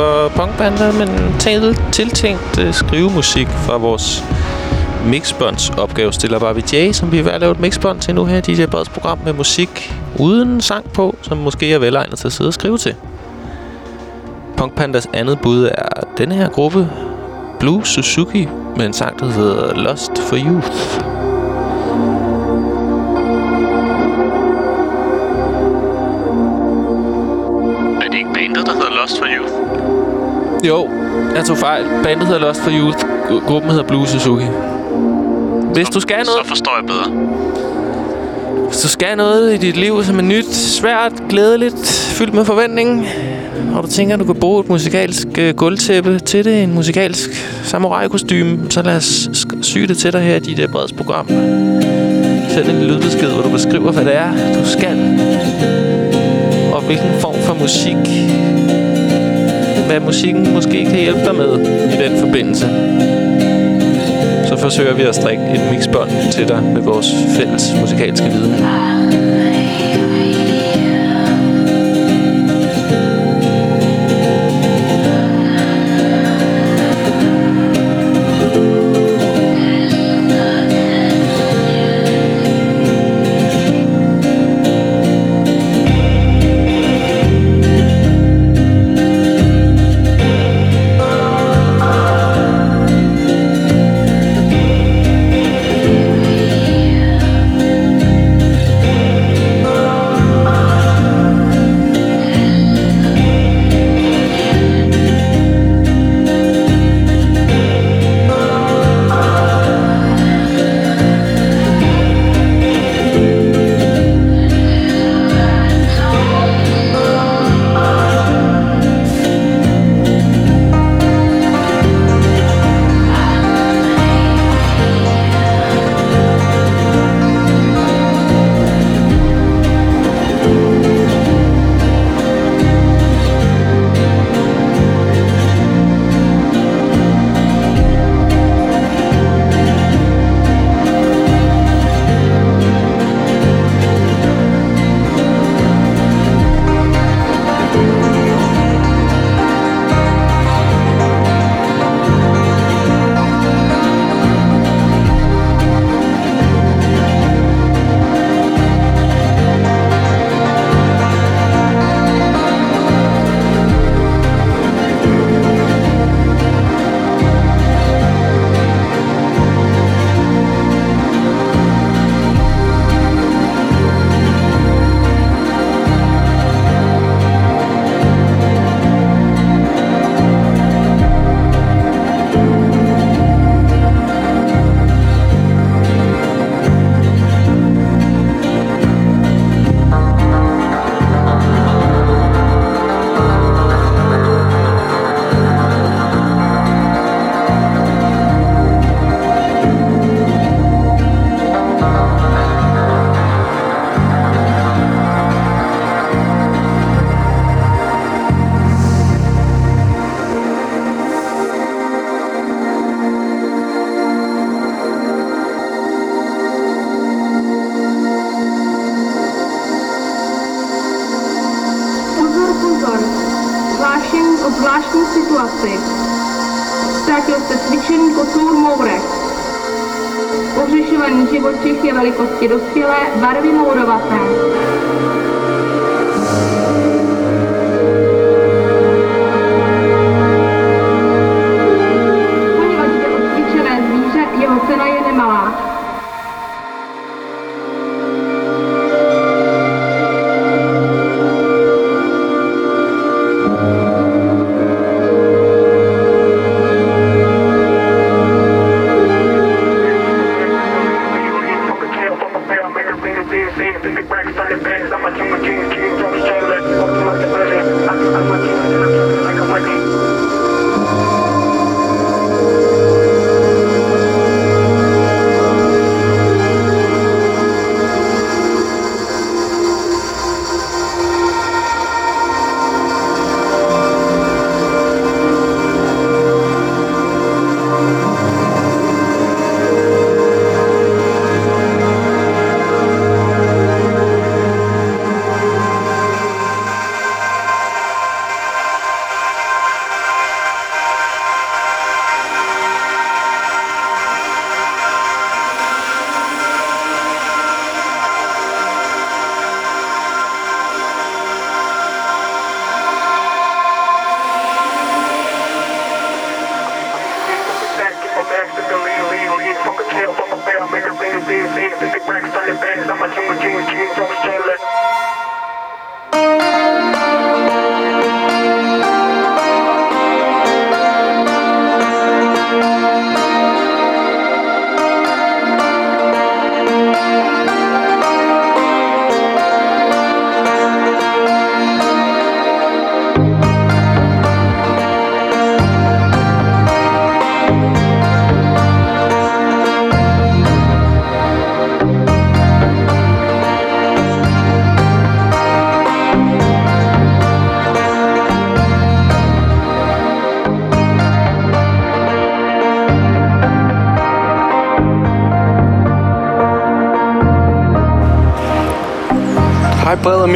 For punkbander, men talt tiltænkt øh, skrivemusik fra vores Mixbonds opgavestiller Barbie J, som vi er ved at lave et mixbånd til nu her i DJ Breds program med musik uden sang på, som måske er velegnet til at sidde og skrive til. Punk Pandas andet bud er denne her gruppe, Blue Suzuki, med en sang, der hedder Lost for Youth. Jo, jeg tog fejl. Bandet hedder Lost for Youth. Gru- Gruppen hedder Blue Suzuki. Hvis du skal noget... Så forstår jeg bedre. Hvis du skal noget i dit liv, som er nyt, svært, glædeligt, fyldt med forventning, og du tænker, at du kan bruge et musikalsk uh, gulvtæppe til det, en musikalsk samurai-kostyme, så lad os sy det til dig her i dit uh, breds program. Send en lydbesked, hvor du beskriver, hvad det er, du skal. Og hvilken form for musik, hvad musikken måske kan hjælpe dig med i den forbindelse. Så forsøger vi at strikke et mixbånd til dig med vores fælles musikalske viden. Velikosti dospělé, barvy mourovaté.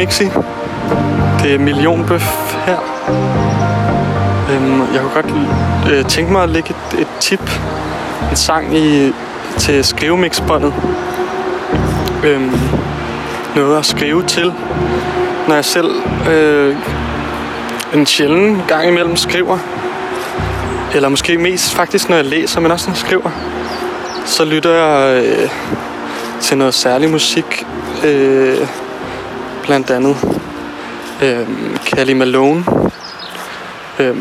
Mixi. Det er Millionbøf her. Øhm, jeg kunne godt øh, tænke mig at lægge et, et tip. En sang i, til skrivemixbåndet. Øhm, noget at skrive til, når jeg selv øh, en sjælden gang imellem skriver. Eller måske mest faktisk, når jeg læser, men også når jeg skriver. Så lytter jeg øh, til noget særlig musik. Øh, blandt andet øh, Kelly Malone øh,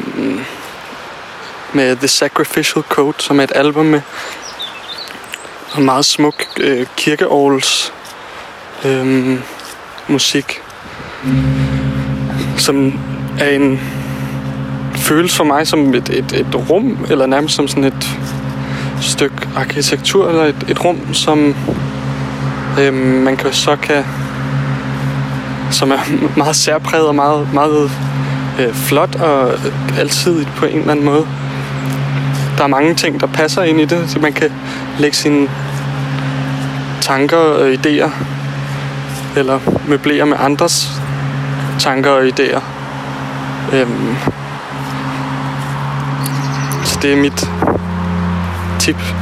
med The Sacrificial Code, som er et album med en meget smuk øh, kirkeåls øh, musik, som er en føles for mig som et, et, et rum, eller nærmest som sådan et stykke arkitektur, eller et, et rum, som øh, man kan, så kan som er *laughs* meget særpræget og meget, meget øh, flot og altid på en eller anden måde. Der er mange ting, der passer ind i det, så man kan lægge sine tanker og idéer, eller møblere med andres tanker og idéer. Øhm, så det er mit tip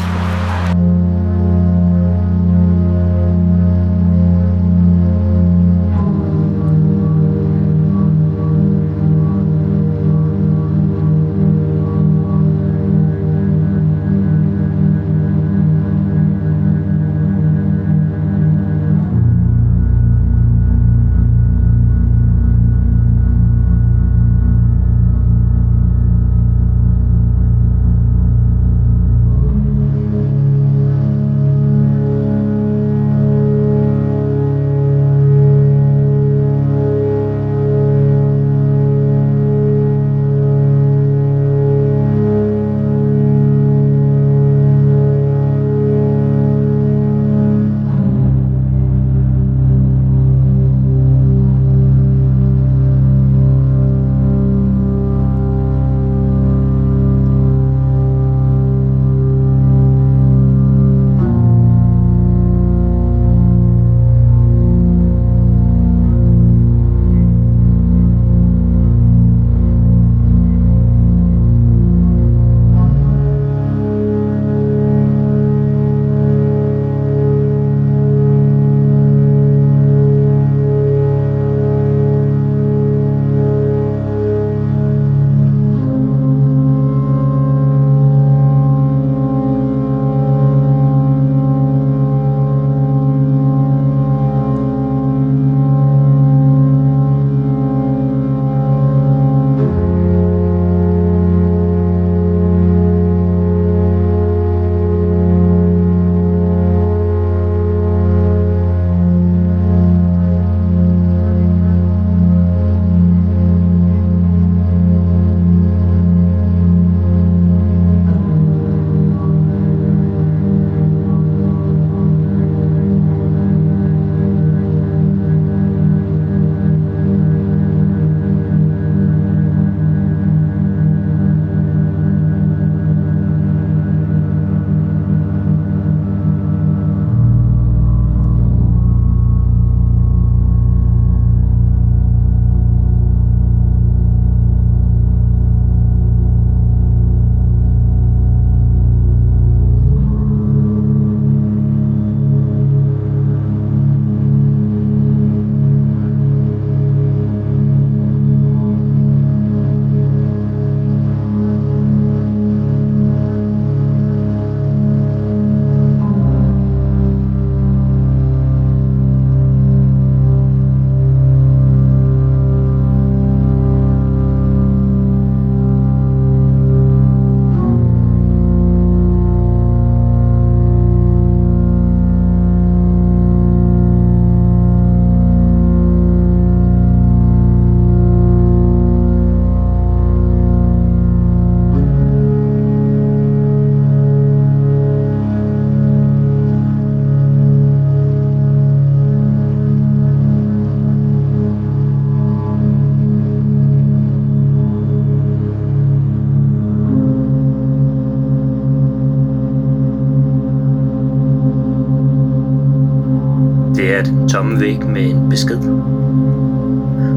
besked.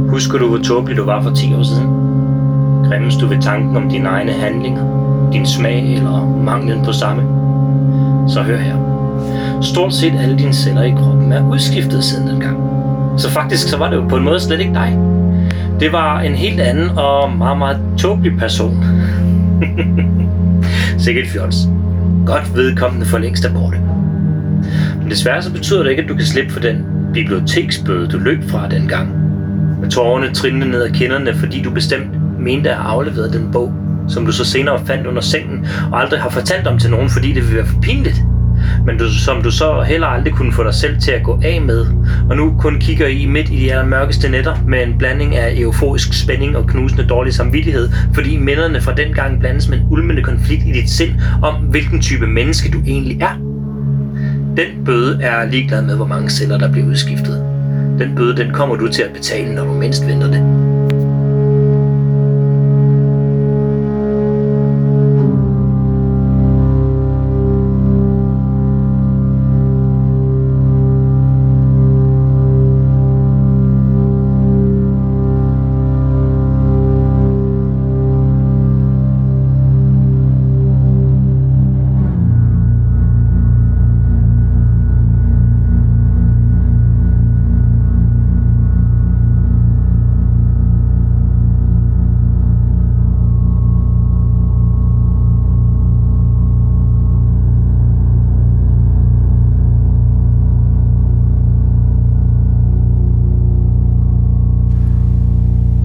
Husker du, hvor tåbelig du var for 10 år siden? Grimmes du ved tanken om dine egne handlinger, din smag eller manglen på samme? Så hør her. Stort set alle dine celler i kroppen er udskiftet siden dengang. Så faktisk så var det jo på en måde slet ikke dig. Det var en helt anden og meget, meget tåbelig person. *laughs* Sikkert fjols. Godt vedkommende for længst er borte. Men desværre så betyder det ikke, at du kan slippe for den biblioteksbøde, du løb fra dengang. Med tårerne trillende ned ad kinderne, fordi du bestemt mente at have afleveret den bog, som du så senere fandt under sengen, og aldrig har fortalt om til nogen, fordi det ville være for pinligt. Men du, som du så heller aldrig kunne få dig selv til at gå af med, og nu kun kigger i midt i de allermørkeste nætter med en blanding af euforisk spænding og knusende dårlig samvittighed, fordi minderne fra den gang blandes med en ulmende konflikt i dit sind om, hvilken type menneske du egentlig er. Den bøde er ligeglad med, hvor mange celler der bliver udskiftet. Den bøde, den kommer du til at betale, når du mindst venter det.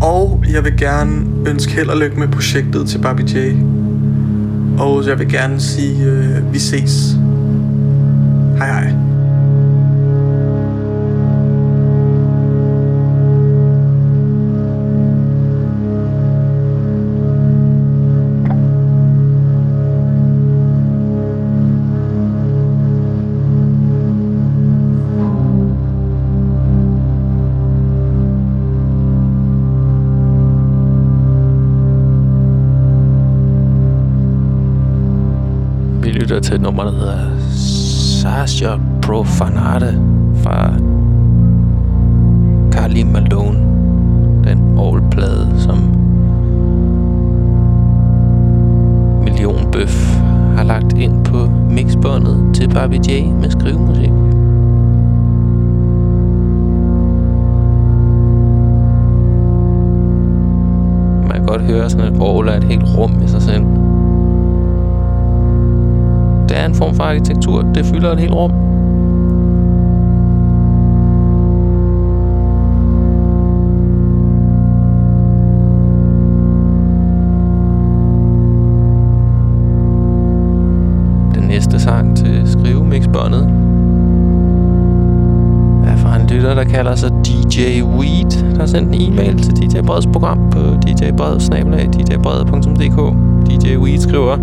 Og jeg vil gerne ønske held og lykke med projektet til Barbie J. Og jeg vil gerne sige, øh, vi ses. Hej hej. Arkitektur. Fylder et helt rum. Den næste sang til skrivemixbåndet er fra en lytter, der kalder sig DJ Weed, der har sendt en e-mail til DJ Breds program på djbred.dk. DJ Weed skriver,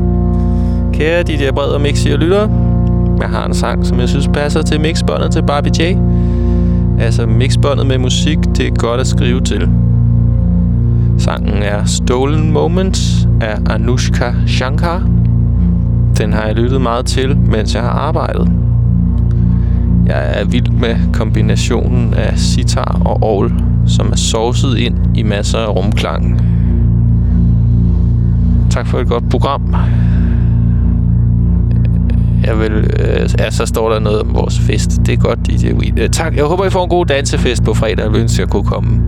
Kære DJ Bred og Mixi og lytter, jeg har en sang, som jeg synes passer til mixbåndet til Barbie J. Altså mixbåndet med musik, det er godt at skrive til. Sangen er Stolen Moments af Anushka Shankar. Den har jeg lyttet meget til, mens jeg har arbejdet. Jeg er vild med kombinationen af sitar og orgel, som er sovset ind i masser af rumklang. Tak for et godt program. Jeg vil, øh, ja, så står der noget om vores fest. Det er godt, DJ Weed. Øh, tak. Jeg håber, I får en god dansefest på fredag. Jeg ønsker, at jeg kunne komme.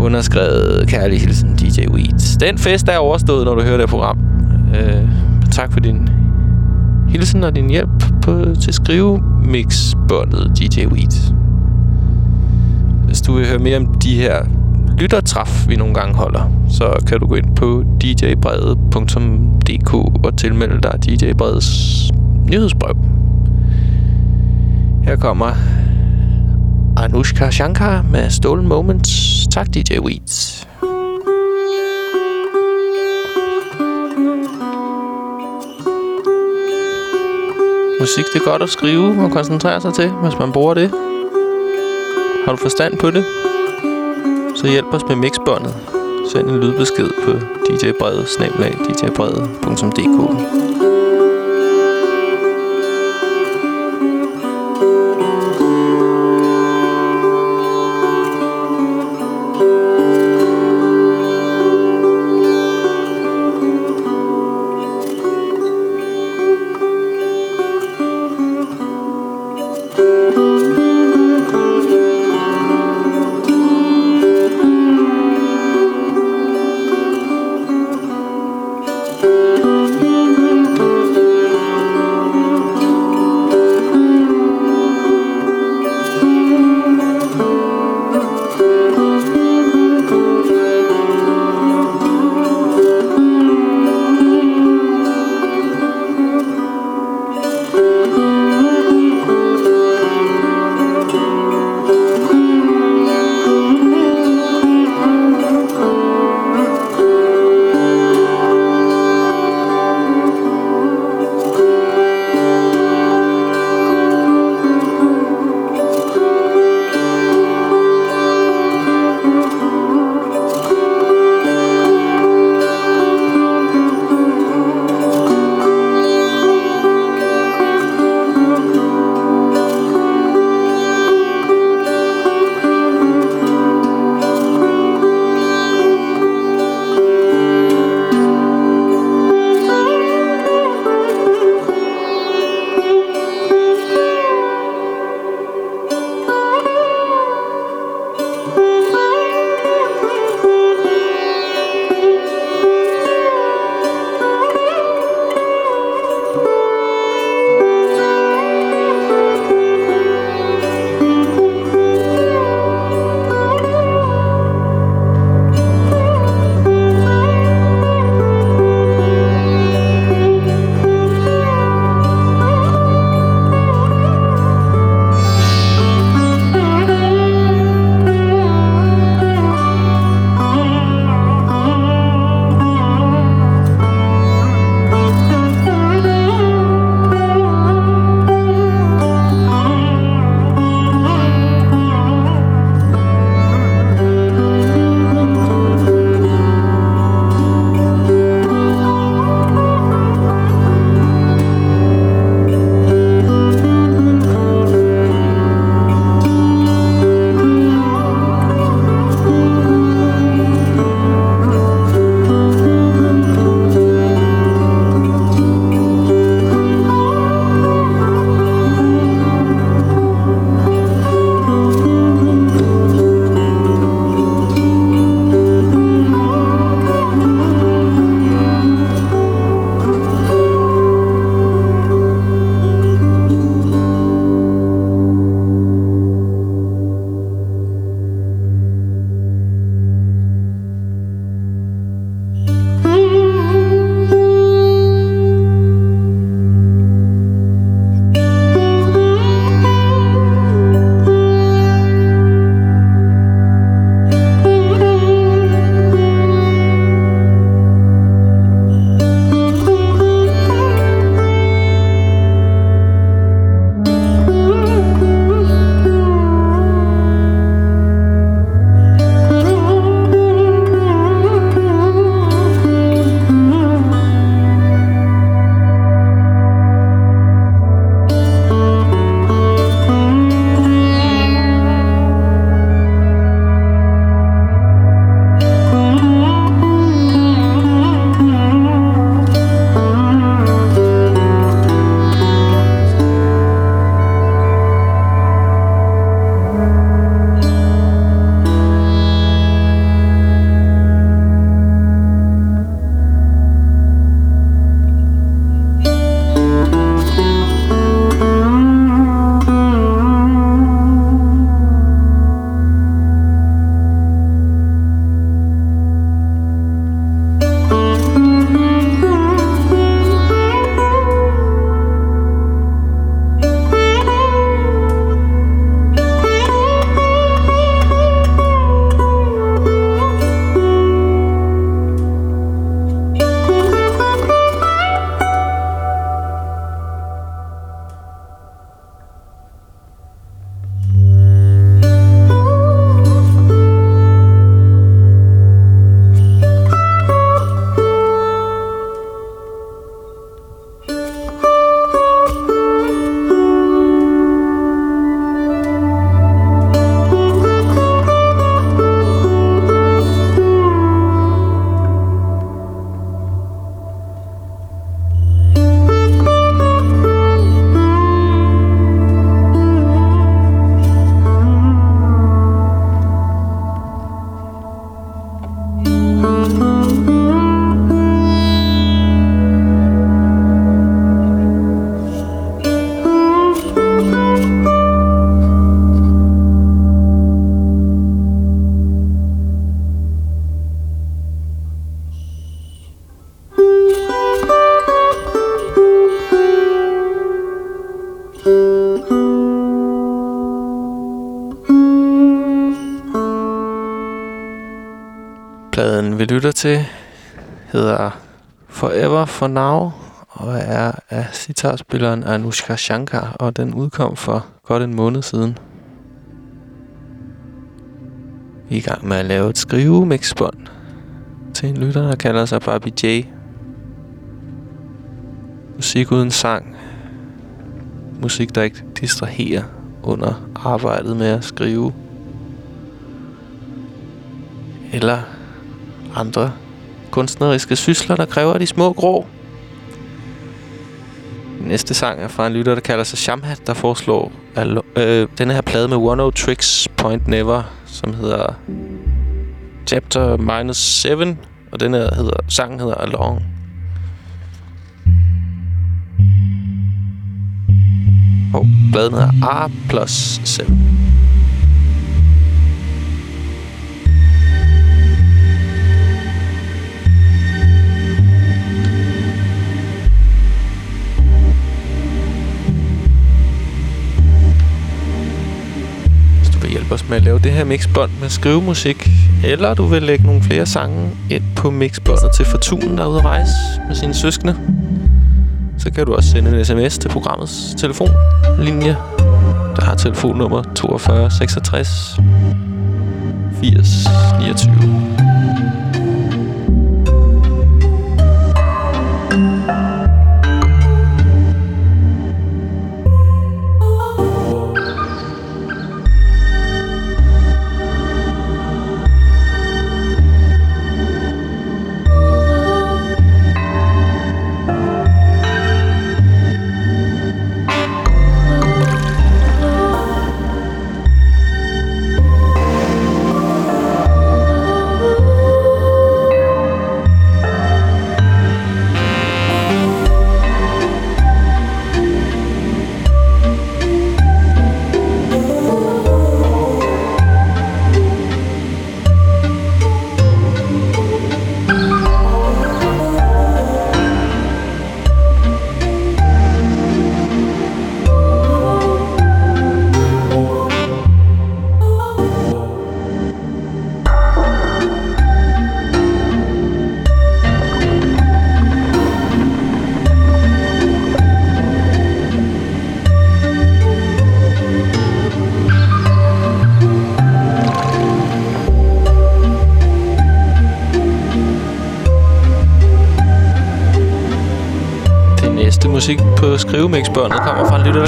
Underskrevet kærlig hilsen, DJ Weed. Den fest er overstået, når du hører det program. Øh, tak for din hilsen og din hjælp på, til skrivemixbåndet, DJ Weed. Hvis du vil høre mere om de her lyttertræf, vi nogle gange holder, så kan du gå ind på djbrevet.dk og tilmelde dig DJ Breds nyhedsbrev. Her kommer Anushka Shankar med Stolen Moments. Tak, DJ Weeds. Musik, det er godt at skrive og koncentrere sig til, hvis man bruger det. Har du forstand på det? Så hjælp os med mixbåndet. Send en lydbesked på djbrede, snablag, djbrede.dk. til, hedder Forever for Now, og er af sitarspilleren Anushka Shankar, og den udkom for godt en måned siden. Vi er i gang med at lave et skrivemixbånd til en lytter, der kalder sig Barbie J. Musik uden sang. Musik, der ikke distraherer under arbejdet med at skrive. Eller andre kunstneriske sysler, der kræver de små grå. Næste sang er fra en lytter, der kalder sig Shamhat, der foreslår øh, den her plade med One O Tricks Point Never, som hedder Chapter Minus 7, og den her hedder, sangen hedder Along. Og bladen hedder R plus 7. hjælpe os med at lave det her mixbånd med skrivemusik, eller du vil lægge nogle flere sange ind på mixbåndet til Fortunen, der er ude at rejse med sine søskende, så kan du også sende en sms til programmets telefonlinje, der har telefonnummer 42 66 80 29.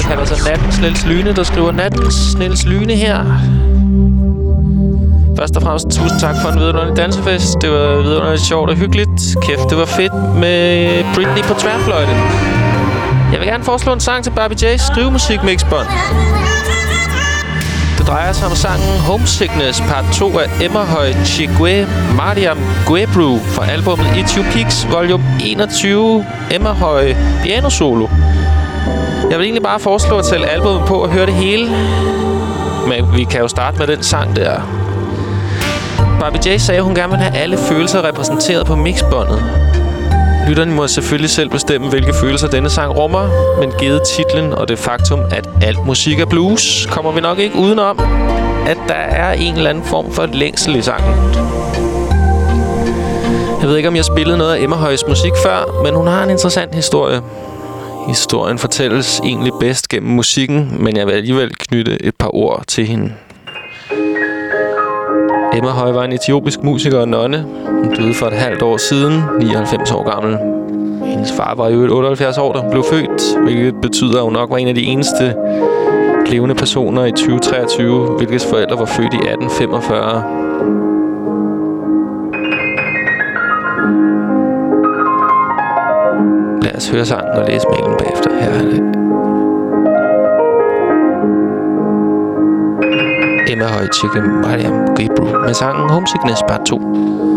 kommer der kalder sig Nattens Niels Lyne, der skriver Nattens Niels Lyne her. Først og fremmest tusind tak for en vidunderlig dansefest. Det var vidunderligt sjovt og hyggeligt. Kæft, det var fedt med Britney på tværfløjte. Jeg vil gerne foreslå en sang til Barbie J's skrivemusik mixbånd. Det drejer sig om sangen Homesickness part 2 af Emmerhøj Chigwe Mariam Guebru fra albumet It You Peaks volume 21 Emmerhøj piano solo. Jeg vil egentlig bare foreslå at tælle albumet på og høre det hele. Men vi kan jo starte med den sang der. Barbie J sagde, at hun gerne vil have alle følelser repræsenteret på mixbåndet. Lytterne må selvfølgelig selv bestemme, hvilke følelser denne sang rummer, men givet titlen og det faktum, at alt musik er blues, kommer vi nok ikke udenom, at der er en eller anden form for et længsel i sangen. Jeg ved ikke, om jeg spillede noget af Emma Højs musik før, men hun har en interessant historie. Historien fortælles egentlig bedst gennem musikken, men jeg vil alligevel knytte et par ord til hende. Emma Høj var en etiopisk musiker og nonne. Hun døde for et halvt år siden, 99 år gammel. Hendes far var jo 78 år, da hun blev født, hvilket betyder, at hun nok var en af de eneste levende personer i 2023, hvilkes forældre var født i 1845. Lad os høre sangen og læse mailen bagefter. Her er det. Emma Høj Chicken Mariam Gibru med sangen Homesickness Part 2.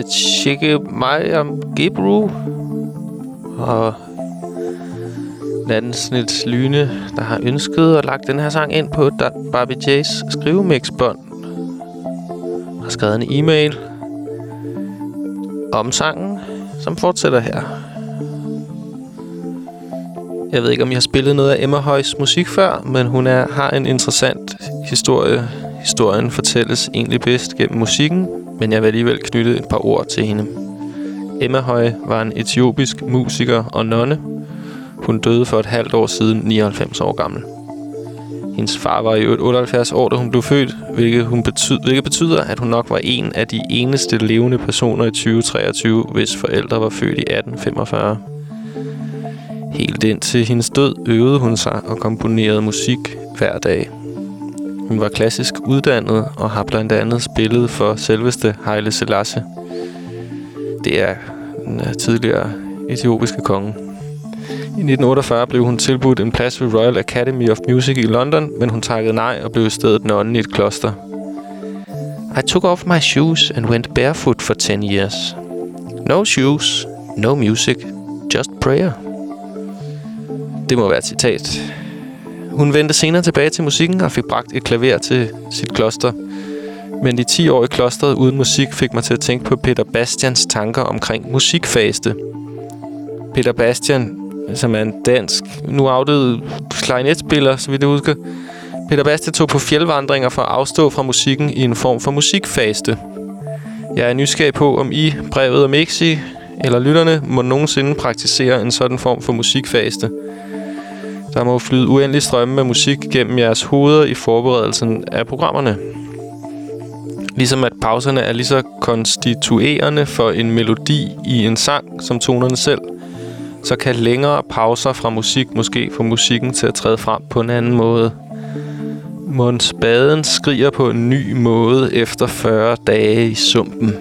Emma mig om Gebru. Og Nattens Nils Lyne, der har ønsket at lagt den her sang ind på Barbie J's skrivemixbånd. Har skrevet en e-mail om sangen, som fortsætter her. Jeg ved ikke, om I har spillet noget af Emma Højs musik før, men hun er, har en interessant historie. Historien fortælles egentlig bedst gennem musikken, men jeg vil alligevel knytte et par ord til hende. Emma Høj var en etiopisk musiker og nonne. Hun døde for et halvt år siden, 99 år gammel. Hendes far var i 78 år, da hun blev født, hvilket, hun betyd, hvilket betyder, at hun nok var en af de eneste levende personer i 2023, hvis forældre var født i 1845. Helt indtil hendes død øvede hun sig og komponerede musik hver dag. Hun var klassisk uddannet og har blandt andet spillet for selveste Haile Selassie. Det er den øh, tidligere etiopiske konge. I 1948 blev hun tilbudt en plads ved Royal Academy of Music i London, men hun takkede nej og blev i stedet nonne i et kloster. I took off my shoes and went barefoot for 10 years. No shoes, no music, just prayer. Det må være et citat. Hun vendte senere tilbage til musikken og fik bragt et klaver til sit kloster. Men de 10 år i klosteret uden musik fik mig til at tænke på Peter Bastians tanker omkring musikfaste. Peter Bastian, som er en dansk, nu afdød klarinetspiller, så vidt jeg husker. Peter Bastian tog på fjeldvandringer for at afstå fra musikken i en form for musikfaste. Jeg er nysgerrig på, om I, brevet om Mixi, eller lytterne, må nogensinde praktisere en sådan form for musikfaste – der må flyde uendelig strømme med musik gennem jeres hoveder i forberedelsen af programmerne. Ligesom at pauserne er lige så konstituerende for en melodi i en sang som tonerne selv, så kan længere pauser fra musik måske få musikken til at træde frem på en anden måde. Måns Baden skriger på en ny måde efter 40 dage i sumpen.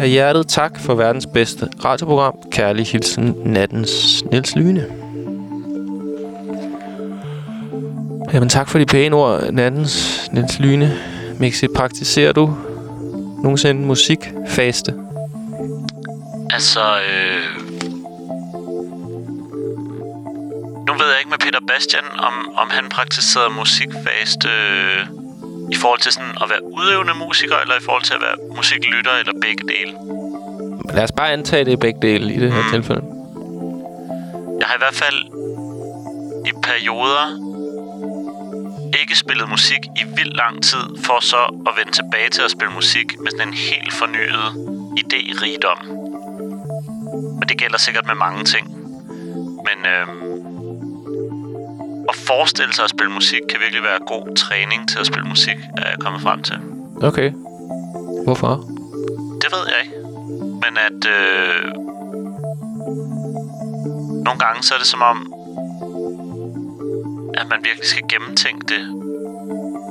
Af hjertet tak for verdens bedste radioprogram. Kærlig hilsen, nattens Niels Lyne. Jamen tak for de pæne ord, Nattens Niels Lyne. Mixi, praktiserer du nogensinde musikfaste? Altså, øh... Nu ved jeg ikke med Peter Bastian, om, om han praktiserede musikfaste øh, i forhold til sådan at være udøvende musiker, eller i forhold til at være musiklytter, eller begge dele. Lad os bare antage, det er begge dele i det her mm. tilfælde. Jeg har i hvert fald i perioder ikke spillet musik i vild lang tid, for så at vende tilbage til at spille musik med sådan en helt fornyet idérigdom. Men det gælder sikkert med mange ting. Men øhm, at forestille sig at spille musik kan virkelig være god træning til at spille musik, er jeg kommet frem til. Okay. Hvorfor? Det ved jeg ikke. Men at øh, nogle gange så er det som om, at man virkelig skal gennemtænke det.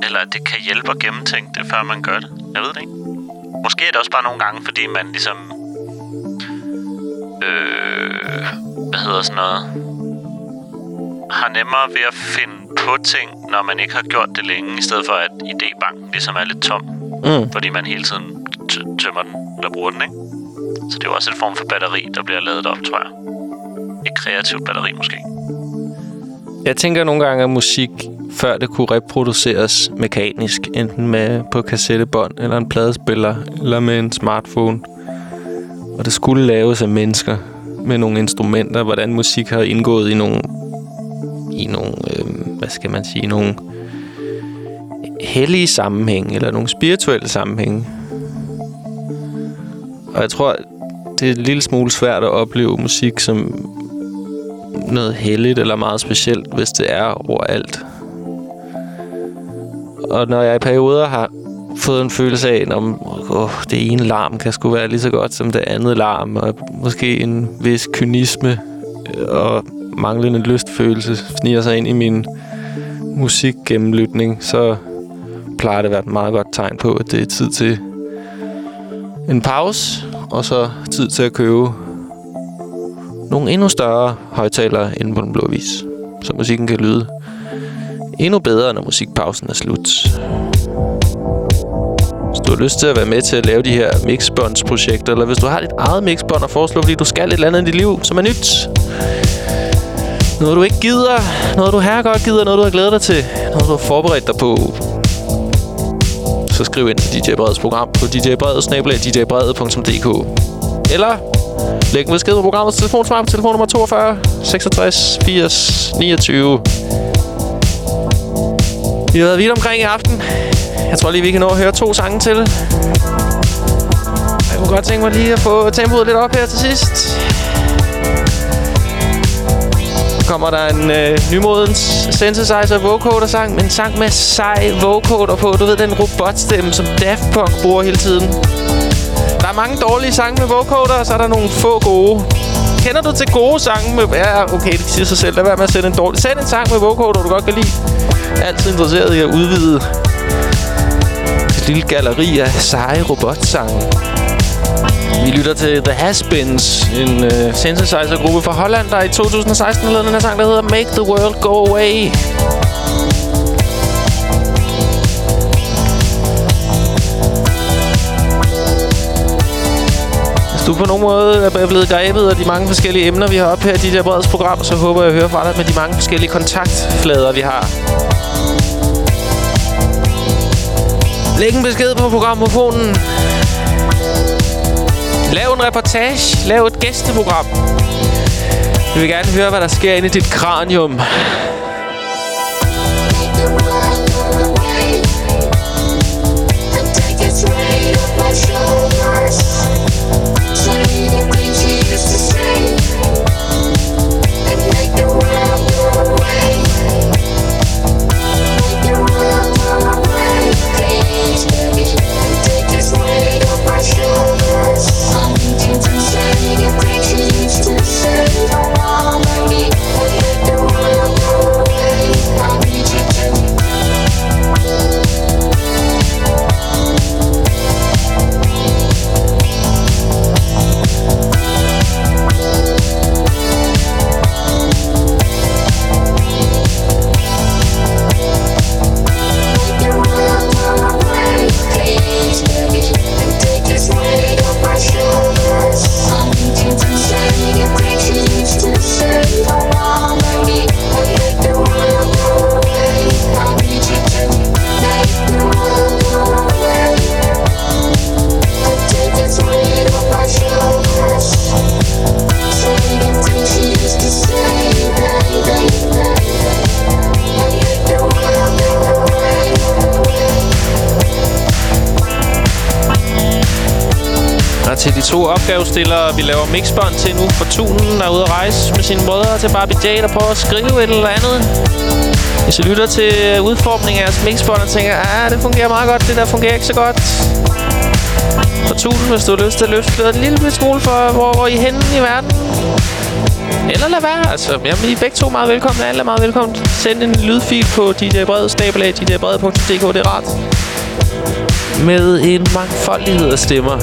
Eller at det kan hjælpe at gennemtænke det, før man gør det. Jeg ved det ikke. Måske er det også bare nogle gange, fordi man ligesom... Øh, hvad hedder sådan noget? Har nemmere ved at finde på ting, når man ikke har gjort det længe, i stedet for at idébanken ligesom er lidt tom. Mm. Fordi man hele tiden tømmer den, eller bruger den, ikke? Så det er jo også en form for batteri, der bliver lavet op, tror jeg. Et kreativt batteri måske. Jeg tænker nogle gange, at musik, før det kunne reproduceres mekanisk, enten med på kassettebånd, eller en pladespiller, eller med en smartphone, og det skulle laves af mennesker med nogle instrumenter, hvordan musik har indgået i nogle, i nogle øh, hvad skal man sige, nogle hellige sammenhæng, eller nogle spirituelle sammenhæng. Og jeg tror, det er en lille smule svært at opleve musik som noget helligt eller meget specielt, hvis det er overalt. Og når jeg i perioder har fået en følelse af, at oh, det ene larm kan sgu være lige så godt som det andet larm, og måske en vis kynisme øh, og manglende lystfølelse sniger sig ind i min musikgennemlytning, så plejer det at være et meget godt tegn på, at det er tid til en pause, og så tid til at købe nogle endnu større højtalere inde på den blå vis, så musikken kan lyde endnu bedre, når musikpausen er slut. Hvis du har lyst til at være med til at lave de her mixbåndsprojekter, eller hvis du har dit eget mixbånd og foreslår, fordi du skal et eller andet i dit liv, som er nyt. Noget, du ikke gider. Noget, du her godt gider. Noget, du har glædet dig til. Noget, du har forberedt dig på. Så skriv ind til DJ Breds program på djbredet.dk Eller læg en besked på programmets telefonsvar på telefon nummer 42 66 80 29. Vi har været vidt omkring i aften. Jeg tror lige, vi kan nå at høre to sange til. Jeg kunne godt tænke mig lige at få tempoet lidt op her til sidst. kommer der en øh, nymodens synthesizer vocoder sang, men en sang med sej vocoder på. Du ved, den robotstemme, som Daft Punk bruger hele tiden. Der er mange dårlige sange med vocoder, og så er der nogle få gode. Kender du til gode sange med... Ja, okay, det siger sig selv. Lad være med at sætte en dårlig... Send en sang med vocoder, du godt kan lide. Altid interesseret i at udvide et lille galleri af seje robotsange. Vi lytter til The Haspins, en uh, synthesizer-gruppe fra Holland, der i 2016 lavede den her sang, der hedder Make the World Go Away. Du på nogen måde er blevet grebet af de mange forskellige emner, vi har op her i dit her program, så håber jeg at høre fra dig med de mange forskellige kontaktflader, vi har. Læg en besked på programmofonen. Lav en reportage. Lav et gæsteprogram. Vi vil gerne høre, hvad der sker inde i dit kranium. Til de to opgavestillere, vi laver mixbånd til nu. Fortunen er ude at rejse med sine brødre til Barbie og der prøver at skrive et eller andet. Hvis I lytter til udformningen af jeres mixbånd og tænker, ah, det fungerer meget godt, det der fungerer ikke så godt. For Tunen, hvis du har lyst til at løfte en lille smule for, hvor, hvor I er henne i verden. Eller lad være, altså. Jamen, I er begge to meget velkomne. Alle er meget velkomne. Send en lydfil på djbred, Det er rart. Med en mangfoldighed af stemmer.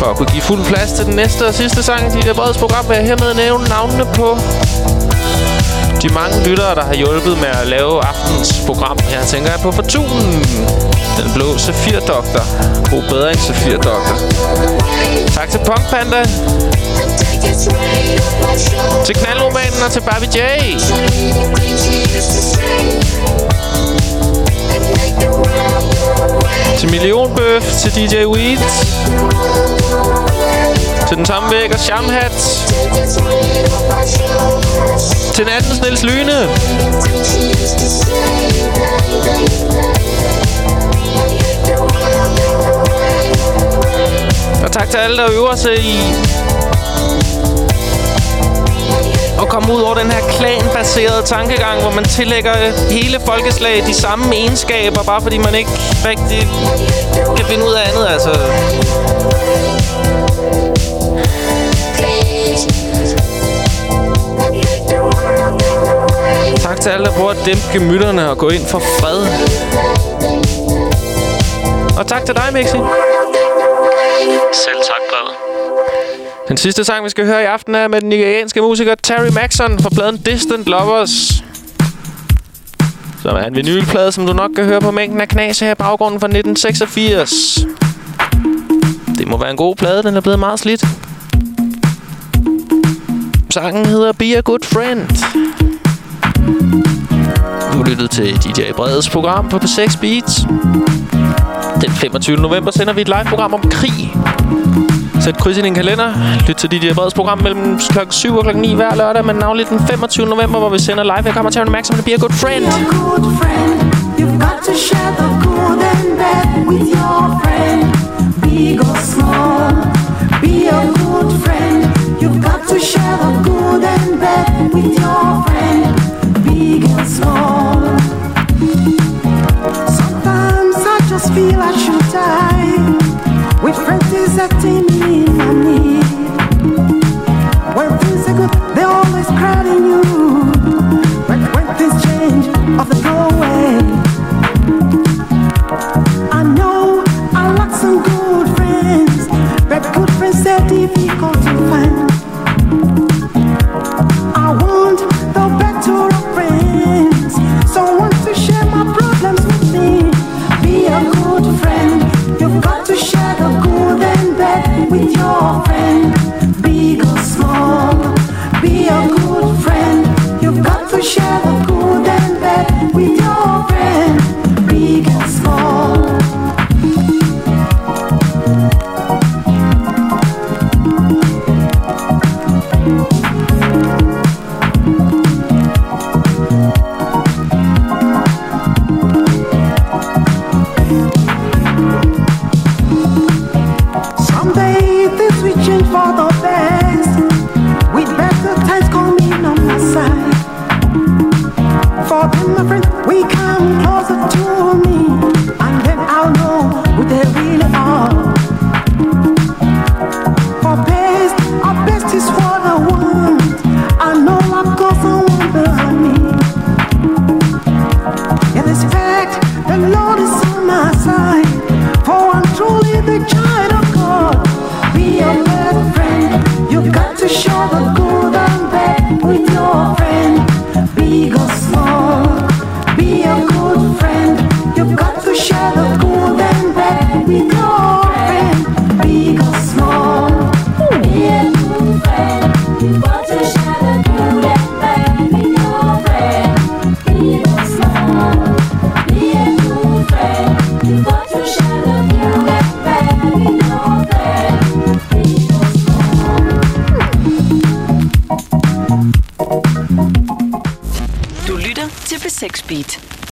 For at kunne give fuld plads til den næste og sidste sang i det breds program, vil jeg hermed nævne navnene på de mange lyttere, der har hjulpet med at lave aftens program. Her tænker jeg på Fortunen, den blå Safir-doktor. God bedring, Safir-doktor. Tak til Punk Panda. Til Knaldromanen og til Barbie J. Til Millionbøf, til DJ Weed. Til den samme væg og Shamhat. Til nattens Niels Lyne. Og tak til alle, der øver sig i at komme ud over den her klanbaserede tankegang, hvor man tillægger øh, hele folkeslag de samme egenskaber, bare fordi man ikke rigtig kan finde ud af andet, altså. Tak til alle, der prøver at dæmpe gemytterne og gå ind for fred. Og tak til dig, Mixi. Selv tak, Brede. Den sidste sang, vi skal høre i aften, er med den nigerianske musiker Terry Maxon fra pladen Distant Lovers. Som er en vinylplade, som du nok kan høre på mængden af knas her i baggrunden fra 1986. Det må være en god plade, den er blevet meget slidt. Sangen hedder Be a Good Friend. Du lyttet til DJ Breds program på P6 Beats. Den 25. november sender vi et live-program om krig. Sæt kryds i din kalender. Lyt til DJ Breds program mellem kl. 7 og kl. 9 hver lørdag, men navnlig den 25. november, hvor vi sender live. Jeg kommer til at opmærksom, det bliver Good Friend. Be a good friend. You've got to share the good and bad with your friend. Big or small. Be a good friend. You've got to share the good and bad with your friend. Big and small. Sometimes I just feel I should die. With friends deserting me in